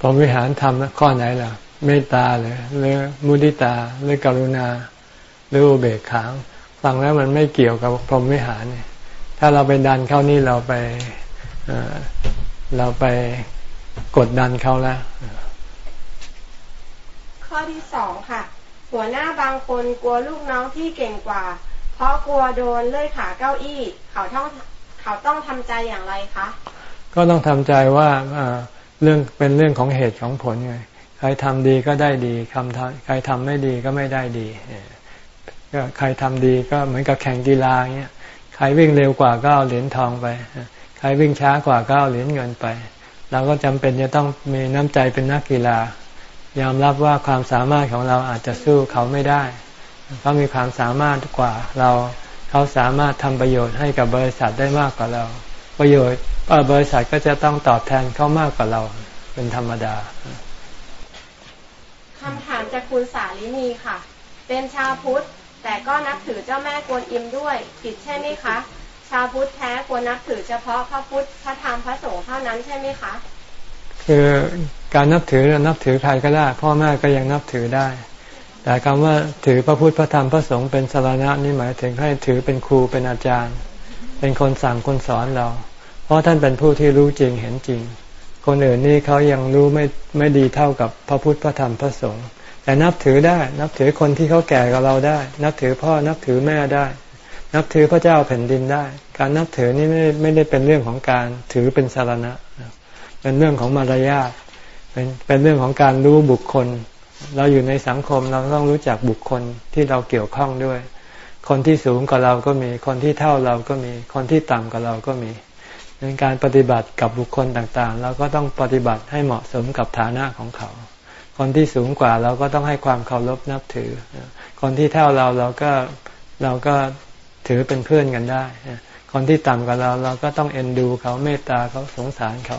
พรหมวิหารทำข้อไหนล่ะเมตตาหรือหรือมุดิตาหรือกรุณา หรืออุเบกขาฟังแล้วมันไม่เกี่ยวกับพรหมวิหารเนี่ยถ้าเราไปดันเข้านี่เราไปเราไปกดดันเขาแล้ว ข้อที่สองค่ะ หัวหน้าบางคนกลัวลูกน้องที่เก่งกว่า เพราะกลัวโดนเลื่อยขาเก้าอี้ เขาต้องเขาต้องทำใจอย่างไรคะ ก็ต้องทำใจว่า เรื่องเป็นเรื่องของเหตุของผลไงใครทำดีก็ได้ดีคำใครทำไม่ดีก็ไม่ได้ดีก็ใครทำดีก็เหมือนกับแข่งกีฬาเงี้ยใครวิ่งเร็วกว่าก็เอาเหรียญทองไปใครวิ่งช้ากว่าก็เอาเหรียญเงินไปเราก็จำเป็นจะต้องมีน้ำใจเป็นนักกีฬา ยอมรับว่าความสามารถของเราอาจจะสู้เขาไม่ได้เขามีความสามารถกว่าเราเขาสามารถทำประโยชน์ให้กับบริษัทได้มากกว่าเรา ประโยชน์บริษัทก็จะต้องตอบแทนเขามากกว่าเราเป็นธรรมดาคำถามจากคุณสาลินีค่ะ เป็นชาวพุทธ แต่ก็นับถือเจ้าแม่กวนอิมด้วย ผิดใช่ไหมคะ ชาวพุทธแท้ควรนับถือเฉพาะพระพุทธ พระธรรม พระสงฆ์เท่านั้นใช่ไหมคะ คือการนับถือนับถือใครก็ได้ พ่อแม่ก็ยังนับถือได้ แต่คำว่าถือพระพุทธ พระธรรม พระสงฆ์เป็นสารณะนี่หมายถึงให้ถือเป็นครูเป็นอาจารย์ เป็นคนสั่งคนสอนเราเพ ราะท่านเป็นผู้ที่รู้จริงเห็นจริง คนอื่นนี่เขายังรู้ไม่ไม่ดีเท่ากับพระพุทธพระธรรมพระสงฆ์แต่นับถือได้ นับถือคนที่เขาแก่กับเราได้ นับถือพ่อนับถือแม่ได้ นับถือพระเจ้าแผ่นดินได้ การนับถือนี่ไม่ไม่ได้เป็นเรื่องของการถือเป็นสารณะ เป็นเรื่องของมารยาทเป็นเป็นเรื่องของการรู้บุคคล เราอยู่ในสังคมเราต้องรู้จักบุคคลที่เราเกี่ยวข้องด้วย คนที่สูงกว่าเราก็มี คนที่เท่าเราก็มี คนที่ต่ำกว่าเราก็มี ในการปฏิบัติกับบุคคลต่างๆ เราก็ต้องปฏิบัติให้เหมาะสมกับฐานะของเขา คนที่สูงกว่าเราก็ต้องให้ความเคารพนับถือ คนที่เท่าเราเราก็เราก็ถือเป็นเพื่อนกันได้ คนที่ต่ำกว่าเราเราก็ต้องเอ็นดูเขาเมตตาเขาสงสารเขา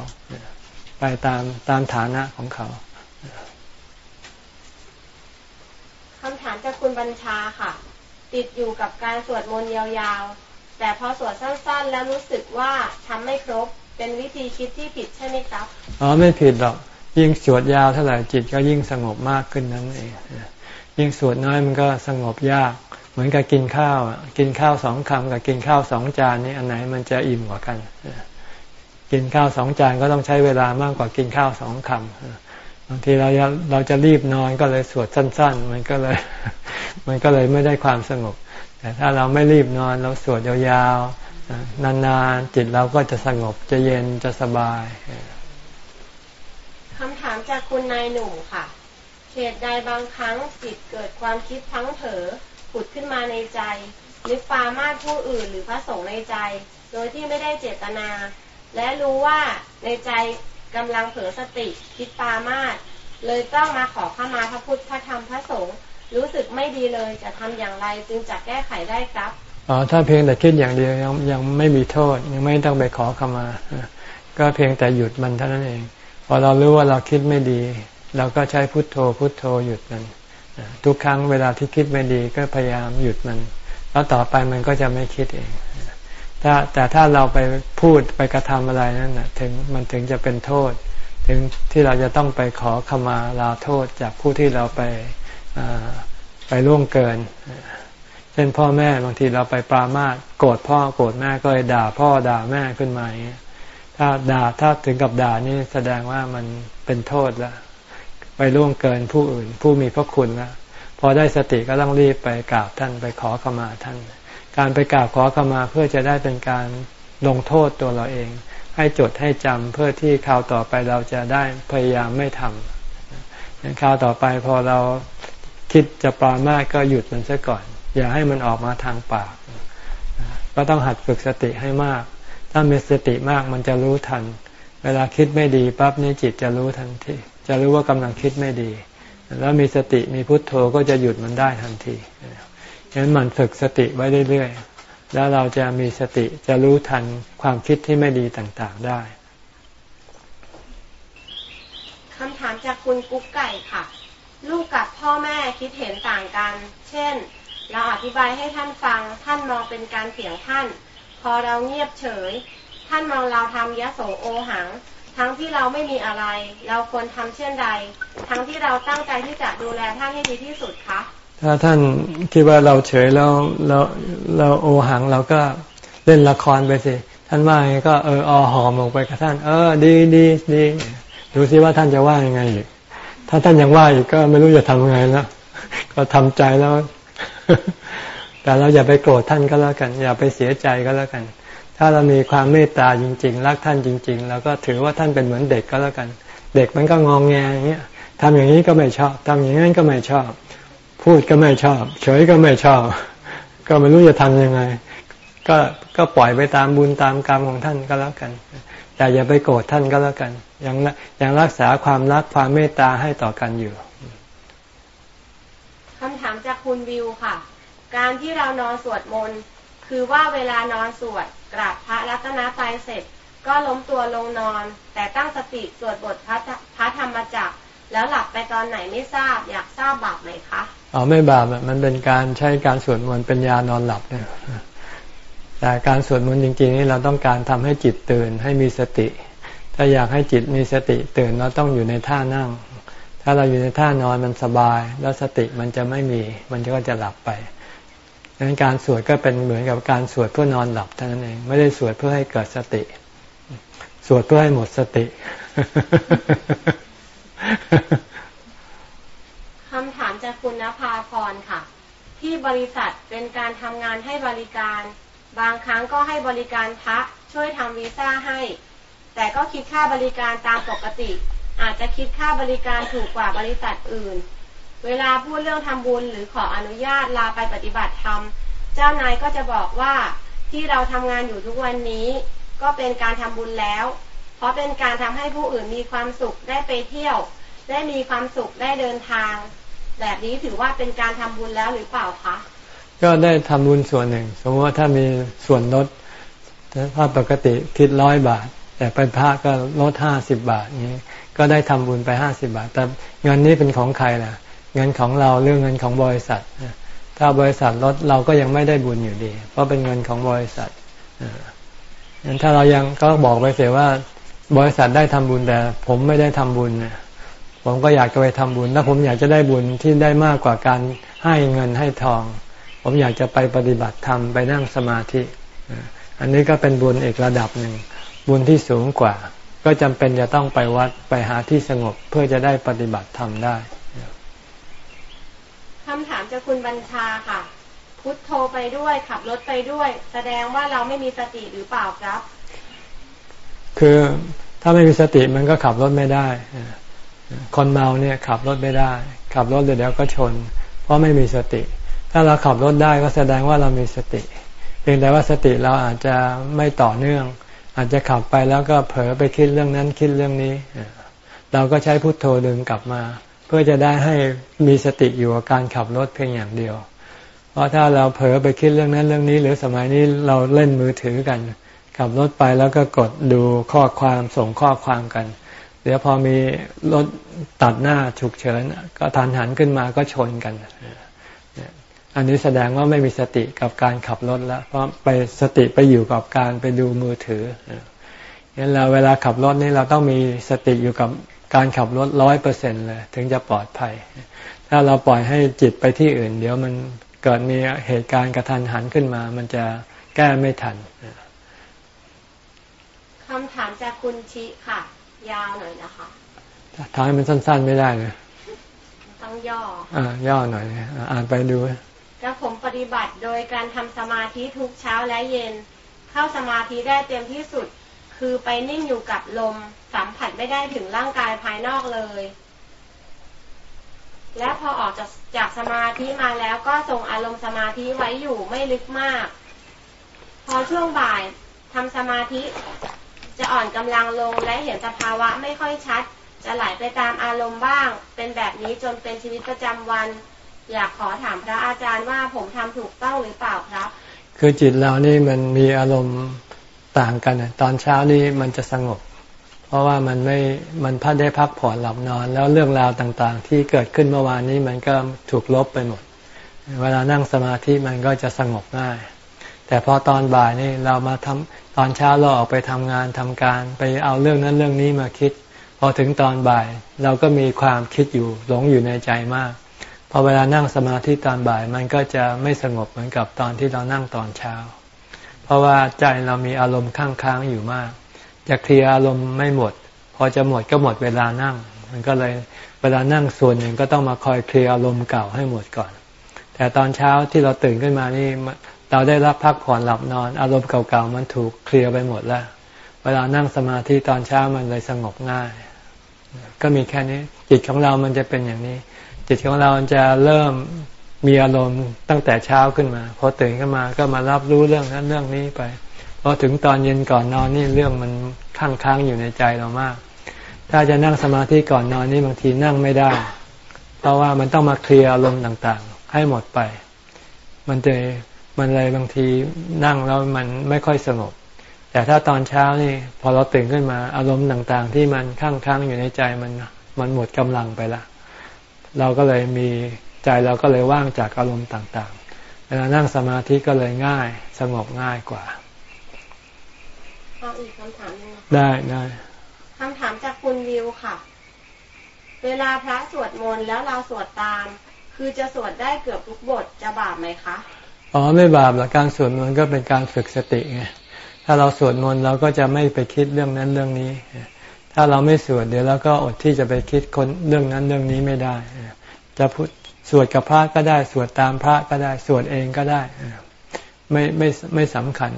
ไปตามตามฐานะของเขาคำถามจากคุณบัญชาค่ะ ติดอยู่กับการสวดมนต์ยาวๆ แต่พอสวดสั้น ๆ แล้วรู้สึกว่าทำไม่ครบเป็นวิธีคิดที่ผิดใช่ไหมครับอ๋อไม่ผิดหรอกยิ่งสวดยาวเท่าไหร่จิตก็ยิ่งสงบมากขึ้นนั่นเองยิ่งสวดน้อยมันก็สงบยาก เหมือนกับกินข้าวกินข้าวสองคำกับกินข้าวสองจานนี่อันไหนมันจะอิ่มกว่ากันกินข้าวสองจานก็ต้องใช้เวลามากกว่ากินข้าวสองคำบางทีเราเราจะรีบนอนก็เลยสวดสั้น ๆ มันก็เลย มันก็เลยไม่ได้ความสงบ แต่ถ้าเราไม่รีบนอนเราสวดยาวๆ นานๆ จิตเราก็จะสงบจะเย็นจะสบายคำถามจากคุณนายหนุ่มค่ะเหตุใดบางครั้งจิตเกิดความคิดทั้งเผลอผุดขึ้นมาในใจนึกปามาผู้อื่นหรือพระสงฆ์ในใจ โดยที่ไม่ได้เจตนา และรู้ว่าในใจกำลังเผลอสติคิดปามาเลยต้องมาขอเข้ามาพระพุทธพระธรรมพระสงฆ์ รู้สึกไม่ดีเลยจะทำอย่างไรจึงจะแก้ไขได้ครับอ๋อถ้าเพียงแต่คิดอย่างเดียวยังยังไม่มีโทษยังไม่ต้องไปขอขมา ก็เพียงแต่หยุดมันเท่านั้นเอง พอเรารู้ว่าเราคิดไม่ดี เราก็ใช้พุทโธพุทโธหยุดมันทุกครั้งเวลาที่คิดไม่ดีก็พยายามหยุดมัน แล้วต่อไปมันก็จะไม่คิดเองถ้าแต่ถ้าเราไปพูดไปกระทำอะไรนั่นนะถึงมันถึงจะเป็นโทษ ถึงที่เราจะต้องไปขอขมาลาโทษจากผู้ที่เราไป ไปล่วงเกิน เช่นพ่อแม่บางทีเราไปปรามาสโกรธพ่อโกรธแม่ก็เลยด่าพ่อด่าแม่ขึ้นมาอย่างเงี้ยถ้าด่าถ้าถึงกับด่านี่แสดงว่ามันเป็นโทษล้วไปล่วงเกินผู้อื่น ผู้มีพระคุณล้วพอได้สติก็ต้องรีบไปกราบท่านไปขอขมาท่าน การไปกราบขอขมาเพื่อจะได้เป็นการลงโทษตัวเราเอง ให้จดให้จำเพื่อที่คราวต่อไปเราจะได้พยายามไม่ทำคราวต่อไปพอเรา คิดจะปรามาก็หยุดมันซะก่อน อย่าให้มันออกมาทางปาก ก็ต้องหัดฝึกสติให้มาก ถ้ามีสติมากมันจะรู้ทัน เวลาคิดไม่ดีปั๊บนี่จิตจะรู้ทันที จะรู้ว่ากำลังคิดไม่ดี แล้วมีสติมีพุทโธก็จะหยุดมันได้ทันทีฉะนั้นมันฝึกสติไว้เรื่อยๆ แล้วเราจะมีสติจะรู้ทันความคิดที่ไม่ดีต่างๆได้คำถามจากคุณกุ๊กไก่ค่ะ ลูกกับพ่อแม่คิดเห็นต่างกัน เช่น เราอธิบายให้ท่านฟัง ท่านมองเป็นการเสียงท่าน พอเราเงียบเฉย ท่านมองเราทำยะโสโอหัง ทั้งที่เราไม่มีอะไร เราควรทำเช่นใด ทั้งที่เราตั้งใจที่จะดูแลท่านให้ดีที่สุดคะ ถ้าท่านคิดว่าเราเฉยแล้วเราเราโอหังเราก็เล่นละครไปสิ ท่านว่าไงก็เอออหอมลงไปกับท่าน เออ ดีดีดีดูซิว่าท่านจะว่ายังไงอีก ถ้าท่านยังว่าอีกก็ไม่รู้จะทำยังไงแล้วก็ทำใจแล้ว แต่เราอย่าไปโกรธท่านก็แล้วกัน อย่าไปเสียใจก็แล้วกัน ถ้าเรามีความเมตตาจริง ๆ รักท่านจริงๆเราก็ถือว่าท่านเป็นเหมือนเด็กก็แล้วกัน เด็กมันก็งองแงอย่างเงี้ยทำอย่างนี้ก็ไม่ชอบทำอย่างนั้นก็ไม่ชอบ พูดก็ไม่ชอบ เฉยก็ไม่ชอบ ก็ไม่รู้จะทำยังไง ก็ก็ปล่อยไปตามบุญตามกรรมของท่านก็แล้วกัน แต่อย่าไปโกรธท่านก็แล้วกัน ยังยังรักษาความรักความเมตตาให้ต่อกันอยู่คำถามจากคุณวิวค่ะ การที่เรานอนสวดมนต์คือว่าเวลานอนสวดกราบพระรัตนตรัยเสร็จ ก็ล้มตัวลงนอน แต่ตั้งสติสวดบทพระพระธรรมจักรแล้วหลับไปตอนไหนไม่ทราบอยากทราบบาปไหมคะอ๋อไม่บาปมันเป็นการใช้การสวดมนต์เป็นยานอนหลับเนี่ย แต่การสวดมนต์จริงๆนี่เราต้องการทำให้จิตตื่นให้มีสติ ถ้าอยากให้จิตมีสติตื่นเราต้องอยู่ในท่านั่ง ถ้าเราอยู่ในท่านอนมันสบาย แล้วสติมันจะไม่มี มันก็จะหลับไปดังนั้นการสวดก็เป็นเหมือนกับการสวดเพื่อนอนหลับเท่านั้นเองไม่ได้สวดเพื่อให้เกิดสติ สวดเพื่อให้หมดสติคำถามจากคุณนภาพรค่ะ ที่บริษัทเป็นการทำงานให้บริการ บางครั้งก็ให้บริการพระช่วยทำวีซ่าให้ แต่ก็คิดค่าบริการตามปกติ อาจจะคิดค่าบริการถูกกว่าบริษัทอื่น เวลาพูดเรื่องทำบุญหรือขออนุญาตลาไปปฏิบัติธรรม เจ้านายก็จะบอกว่าที่เราทำงานอยู่ทุกวันนี้ ก็เป็นการทำบุญแล้ว เพราะเป็นการทำให้ผู้อื่นมีความสุขได้ไปเที่ยว ได้มีความสุขได้เดินทาง แบบนี้ถือว่าเป็นการทำบุญแล้วหรือเปล่าคะ ก็ได้ทำบุญส่วนหนึ่ง สมมติว่าถ้ามีส่วนลดถ้าปกติคิดร้อยบาท แต่เป็นพระก็ลดห้าสิบบาทนี้ ก็ได้ทำบุญไปห้าสิบาท แต่เงินนี้เป็นของใครล่ะ เงินของเราเรื่องเงินของบริษัท ถ้าบริษัทลดเราก็ยังไม่ได้บุญอยู่ดี เพราะเป็นเงินของบริษัทงั้นถ้าเรายังก็บอกไปเสียว่า บริษัทได้ทำบุญแต่ ผมไม่ได้ทำบุญผมก็อยากจะไปทำบุญถ้าผมอยากจะได้บุญที่ได้มากกว่าการให้เงินให้ทอง ผมอยากจะไปปฏิบัติธรรมไปนั่งสมาธิอันนี้ก็เป็นบุญอีกระดับหนึ่ง บุญที่สูงกว่า ก็จำเป็นจะต้องไปวัดไปหาที่สงบเพื่อจะได้ปฏิบัติธรรมได้คำถามจากคุณบัญชาค่ะ พุทโธไปด้วยขับรถไปด้วย แสดงว่าเราไม่มีสติหรือเปล่าครับ คือถ้าไม่มีสติมันก็ขับรถไม่ได้ คนเมาเนี่ยขับรถไม่ได้ ขับรถเดี๋ยวก็ชน เพราะไม่มีสติ ถ้าเราขับรถได้ก็แสดงว่าเรามีสติ เพียงแต่ว่าสติเราอาจจะไม่ต่อเนื่อง อาจจะขับไปแล้วก็เผลอไปคิดเรื่องนั้นคิดเรื่องนี้ เราก็ใช้พุทโธดึงกลับมา เพื่อจะได้ให้มีสติอยู่กับการขับรถเพียงอย่างเดียว เพราะถ้าเราเผลอไปคิดเรื่องนั้นเรื่องนี้ หรือสมัยนี้เราเล่นมือถือกัน ขับรถไปแล้วก็กดดูข้อความส่งข้อความกัน เดี๋ยวพอมีรถตัดหน้าฉุกเฉินก็ทันหันขึ้นมาก็ชนกัน อันนี้แสดงว่าไม่มีสติกับการขับรถแล้วเพราะไปสติไปอยู่กับการไปดูมือถืองั้นเราเวลาขับรถนี่เราต้องมีสติอยู่กับการขับรถร้อยเปอร์เซ็นเลย ถึงจะปลอดภัย ถ้าเราปล่อยให้จิตไปที่อื่น เดี๋ยวมันเกิดมีเหตุการณ์กระทันหันขึ้นมา มันจะแก้ไม่ทันคำถามจากคุณชิค่ะ ยาวหน่อยนะคะท้ายมันสั้น ๆ ไม่ได้เลยต้องย่อ อ่า ย่อหน่อย อ่านไปดู กระผมปฏิบัติโดยการทำสมาธิทุกเช้าและเย็น เข้าสมาธิได้เต็มที่สุด คือไปนิ่งอยู่กับลม สัมผัสไม่ได้ถึงร่างกายภายนอกเลย และพอออกจากจากสมาธิมาแล้วก็ทรงอารมณ์สมาธิไว้อยู่ไม่ลึกมาก พอช่วงบ่ายทำสมาธิ จะอ่อนกำลังลงและเห็นสภาวะไม่ค่อยชัด จะไหลไปตามอารมณ์บ้าง เป็นแบบนี้จนเป็นชีวิตประจำวัน อยากขอถามพระอาจารย์ว่าผมทำถูกต้องหรือเปล่าครับ คือจิตเรานี่มันมีอารมณ์ต่างกันตอนเช้านี่มันจะสงบ เพราะว่ามันไม่มันพักได้พักผ่อนหลับนอน แล้วเรื่องราวต่างๆ ที่เกิดขึ้นเมื่อวานนี้มันก็ถูกลบไปหมด เวลานั่งสมาธิมันก็จะสงบง่าย แต่พอตอนบ่ายนี่เรามาทำตอนเช้าเราออกไปทำงานทำการ ไปเอาเรื่องนั้นเรื่องนี้มาคิด พอถึงตอนบ่าย เราก็มีความคิดอยู่หลงอยู่ในใจมาก พอเวลานั่งสมาธิตอนบ่าย มันก็จะไม่สงบเหมือนกับตอนที่เรานั่งตอนเช้า เพราะว่าใจเรามีอารมณ์ข้างค้างอยู่มากจะเคลียอารมณ์ไม่หมด พอจะหมดก็หมดเวลานั่ง มันก็เลยเวลานั่งส่วนหนึ่งก็ต้องมาคอยเคลียอารมณ์เก่าให้หมดก่อน แต่ตอนเช้าที่เราตื่นขึ้นมานี่เราได้รับพักผ่อนหลับนอน อารมณ์เก่าๆมันถูกเคลียร์ไปหมดแล้วเวลานั่งสมาธิตอนเช้ามันเลยสงบง่าย ก็มีแค่นี้จิตของเรามันจะเป็นอย่างนี้ จิตของเราจะเริ่มมีอารมณ์ตั้งแต่เช้าขึ้นมาพอตื่นขึ้นมาก็มารับรู้เรื่องนั้นเรื่องนี้ไปพอถึงตอนเย็นก่อนนอนนี่เรื่องมันค้างค้างอยู่ในใจเรามาก ถ้าจะนั่งสมาธิก่อนนอนนี่บางทีนั่งไม่ได้ เพราะว่ามันต้องมาเคลียร์อารมณ์ต่างๆ ให้หมดไป มันจะมันเลยบางทีนั่งแล้วมันไม่ค่อยสงบ แต่ถ้าตอนเช้านี่ พอเราตื่นขึ้นมาอารมณ์ต่างๆ ที่มันค้างค้างอยู่ในใจมันมันหมดกำลังไปละ เราก็เลยมีใจเราก็เลยว่างจากอารมณ์ต่างๆ เวลานั่งสมาธิก็เลยง่าย สงบง่ายกว่าเอาอีกคำถามนึงได้ได้คำถามจากคุณวิวค่ะ เวลาพระสวดมนต์แล้วเราสวดตาม คือจะสวดได้เกือบทุกบทจะบาปไหมคะอ๋อไม่บาปหรอกการสวดมนต์ก็เป็นการฝึกสติไงถ้าเราสวดมนต์เราก็จะไม่ไปคิดเรื่องนั้นเรื่องนี้ ถ้าเราไม่สวดเดี๋ยวเราก็อดที่จะไปคิดคนเรื่องนั้นเรื่องนี้ไม่ได้ จะพูดสวดกับพระก็ได้สวดตามพระก็ได้สวดเองก็ได้ไม่ไม่ไม่สำคัญ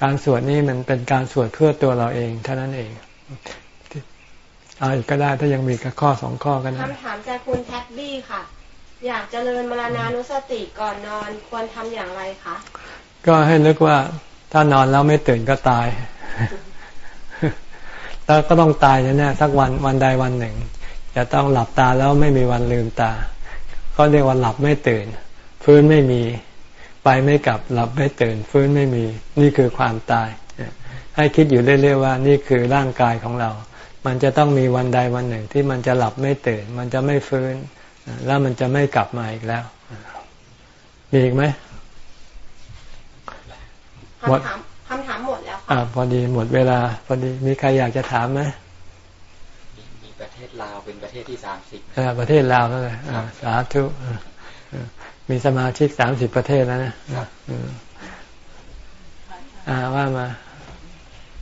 การสวดนี้มันเป็นการสวดเพื่อตัวเราเองเท่านั้นเองเอาอีกก็ได้ถ้ายังมีกับข้อสองข้อกันคำถามจากคุณแท็บบี้ค่ะ อยากเจริญมรณานุสติก่อนนอนควรทำอย่างไรคะก็ให้นึกว่าถ้านอนแล้วไม่ตื่นก็ตาย แล้วก็ต้องตายแน่ๆสักวันวันใดวันหนึ่ง จะต้องหลับตาแล้วไม่มีวันลืมตาเขาเรียกว่าหลับไม่ตื่น ฟื้นไม่มี ไปไม่กลับหลับไม่ตื่น ฟื้นไม่มี นี่คือความตาย ให้คิดอยู่เรื่อยๆว่านี่คือร่างกายของเรา มันจะต้องมีวันใดวันหนึ่งที่มันจะหลับไม่ตื่น มันจะไม่ฟื้น แล้วมันจะไม่กลับมาอีกแล้ว มีอีกไหมคำถามหมดแล้วค่ะ อ่าพอดีหมดเวลา พอดีมีใครอยากจะถามไหมมีประเทศลาวเป็นประเทศที่สามสิบอ่าประเทศลาวนั่นแหละสาธุมีสมาชิกสามสิบประเทศแล้วนะอ่าว่ามา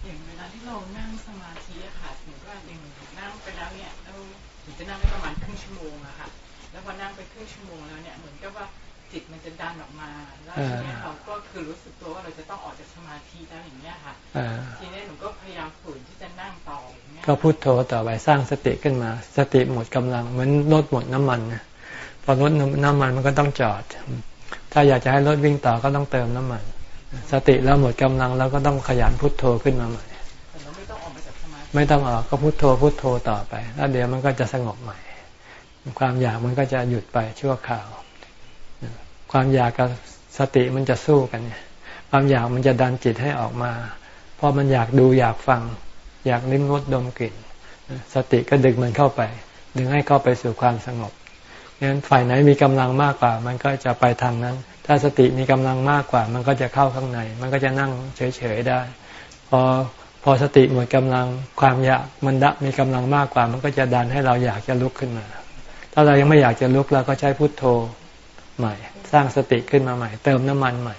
อย่างเวลาที่เรานั่งสมาธิอะค่ะถึงว่าอย่างนั่งไปแล้วเนี่ยเราถึงจะนั่งได้ประมาณครึ่งชั่วโมงอะค่ะ แล้วพอนั่งไปครึ่งชั่วโมงแล้วเนี่ยเหมือนกับว่าจิตมันจะดันออกมา แล้วทีนี้เราก็คือรู้สึกตัวว่าเราจะต้อง ทีนี้หนูก็พยายามฝืนที่จะนั่งต่ออย่างเงี้ยก็พูดโทต่อไปสร้างสติขึ้นมา สติหมดกำลังเหมือนรถหมดน้ำมันนะพอรถน้ำมันมันก็ต้องจอด ถ้าอยากจะให้รถวิ่งต่อก็ต้องเติมน้ำมัน สติแล้วหมดกำลังแล้วก็ต้องขยันพุทโธขึ้นมาใหม่ไม่ต้องออกก็พุทโธพุทโธต่อไป แล้วเดี๋ยวมันก็จะสงบใหม่ ความอยากมันก็จะหยุดไปชั่วคราว ความอยากกับสติมันจะสู้กันเนี่ยความอยากมันจะดันจิตให้ออกมาเพราะมันอยากดูอยากฟัง อยากลิ้มรสดมกลิ่น สติก็ดึงมันเข้าไป ดึงให้เข้าไปสู่ความสงบงั้นฝ่ายไหนมีกำลังมากกว่า มันก็จะไปทางนั้น ถ้าสติมีกำลังมากกว่า มันก็จะเข้าข้างใน มันก็จะนั่งเฉยๆได้ พอพอสติหมดกำลังความอยากมันดะมีกำลังมากกว่า มันก็จะดันให้เราอยากจะลุกขึ้นมา ถ้าเรายังไม่อยากจะลุกเราก็ใช้พุทโธใหม่ สร้างสติขึ้นมาใหม่ เติมน้ำมันใหม่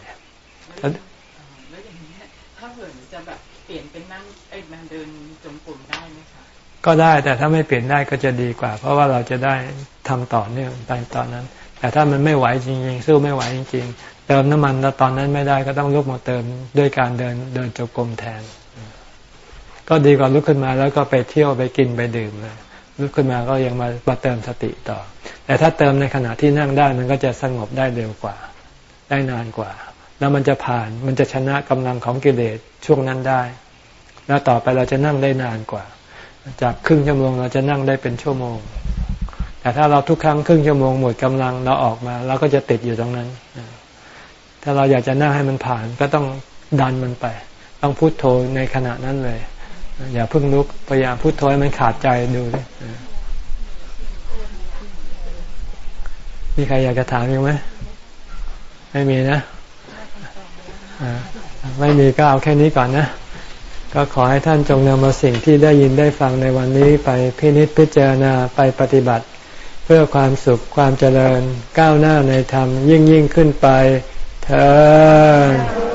แล้วอย่างนี้ถ้าเผื่อจะแบบเปลี่ยนเป็นนั่งไอ้มันเดินจมกลมได้ไหมคะก็ได้แต่ถ้าไม่เปลี่ยนได้ก็จะดีกว่า เพราะว่าเราจะได้ทำต่อเนื่องไปตอนนั้น แต่ถ้ามันไม่ไหวจริงๆสู้ไม่ไหวจริง ๆ เติมน้ำมันแล้วตอนนั้นไม่ได้ก็ต้องลุกมาเติมด้วยการเดินเดินจงกรมแทน ก็ดีกว่าลุกขึ้นมาแล้วก็ไปเที่ยวไปกินไปดื่มเลยลุกขึ้นมาก็ยังมามาเติมสติต่อ แต่ถ้าเติมในขณะที่นั่งได้มันก็จะสงบได้เร็วกว่า ได้นานกว่า แล้วมันจะผ่านมันจะชนะกำลังของกิเลสช่วงนั้นได้ แล้วต่อไปเราจะนั่งได้นานกว่า จากครึ่งชั่วโมงเราจะนั่งได้เป็นชั่วโมง แต่ถ้าเราทุกครั้งครึ่งชั่วโมงหมดกำลังเราออกมาเราก็จะติดอยู่ตรงนั้น ถ้าเราอยากจะนั่งให้มันผ่านก็ต้องดันมันไป ต้องพูดโทในขณะนั้นเลย อย่าเพิ่งลุกพยายามพุโทโธให้มันขาดใจดูเลยมีใครอยากจะถามยังไหมไม่มีนะ ไม่มีก็เอาแค่นี้ก่อนนะ ก็ขอให้ท่านจงนำเอาสิ่งที่ได้ยินได้ฟังในวันนี้ไปพินิจพิจารณาไปปฏิบัติ เพื่อความสุขความเจริญก้าวหน้าในธรรมยิ่งยิ่งขึ้นไปเธอ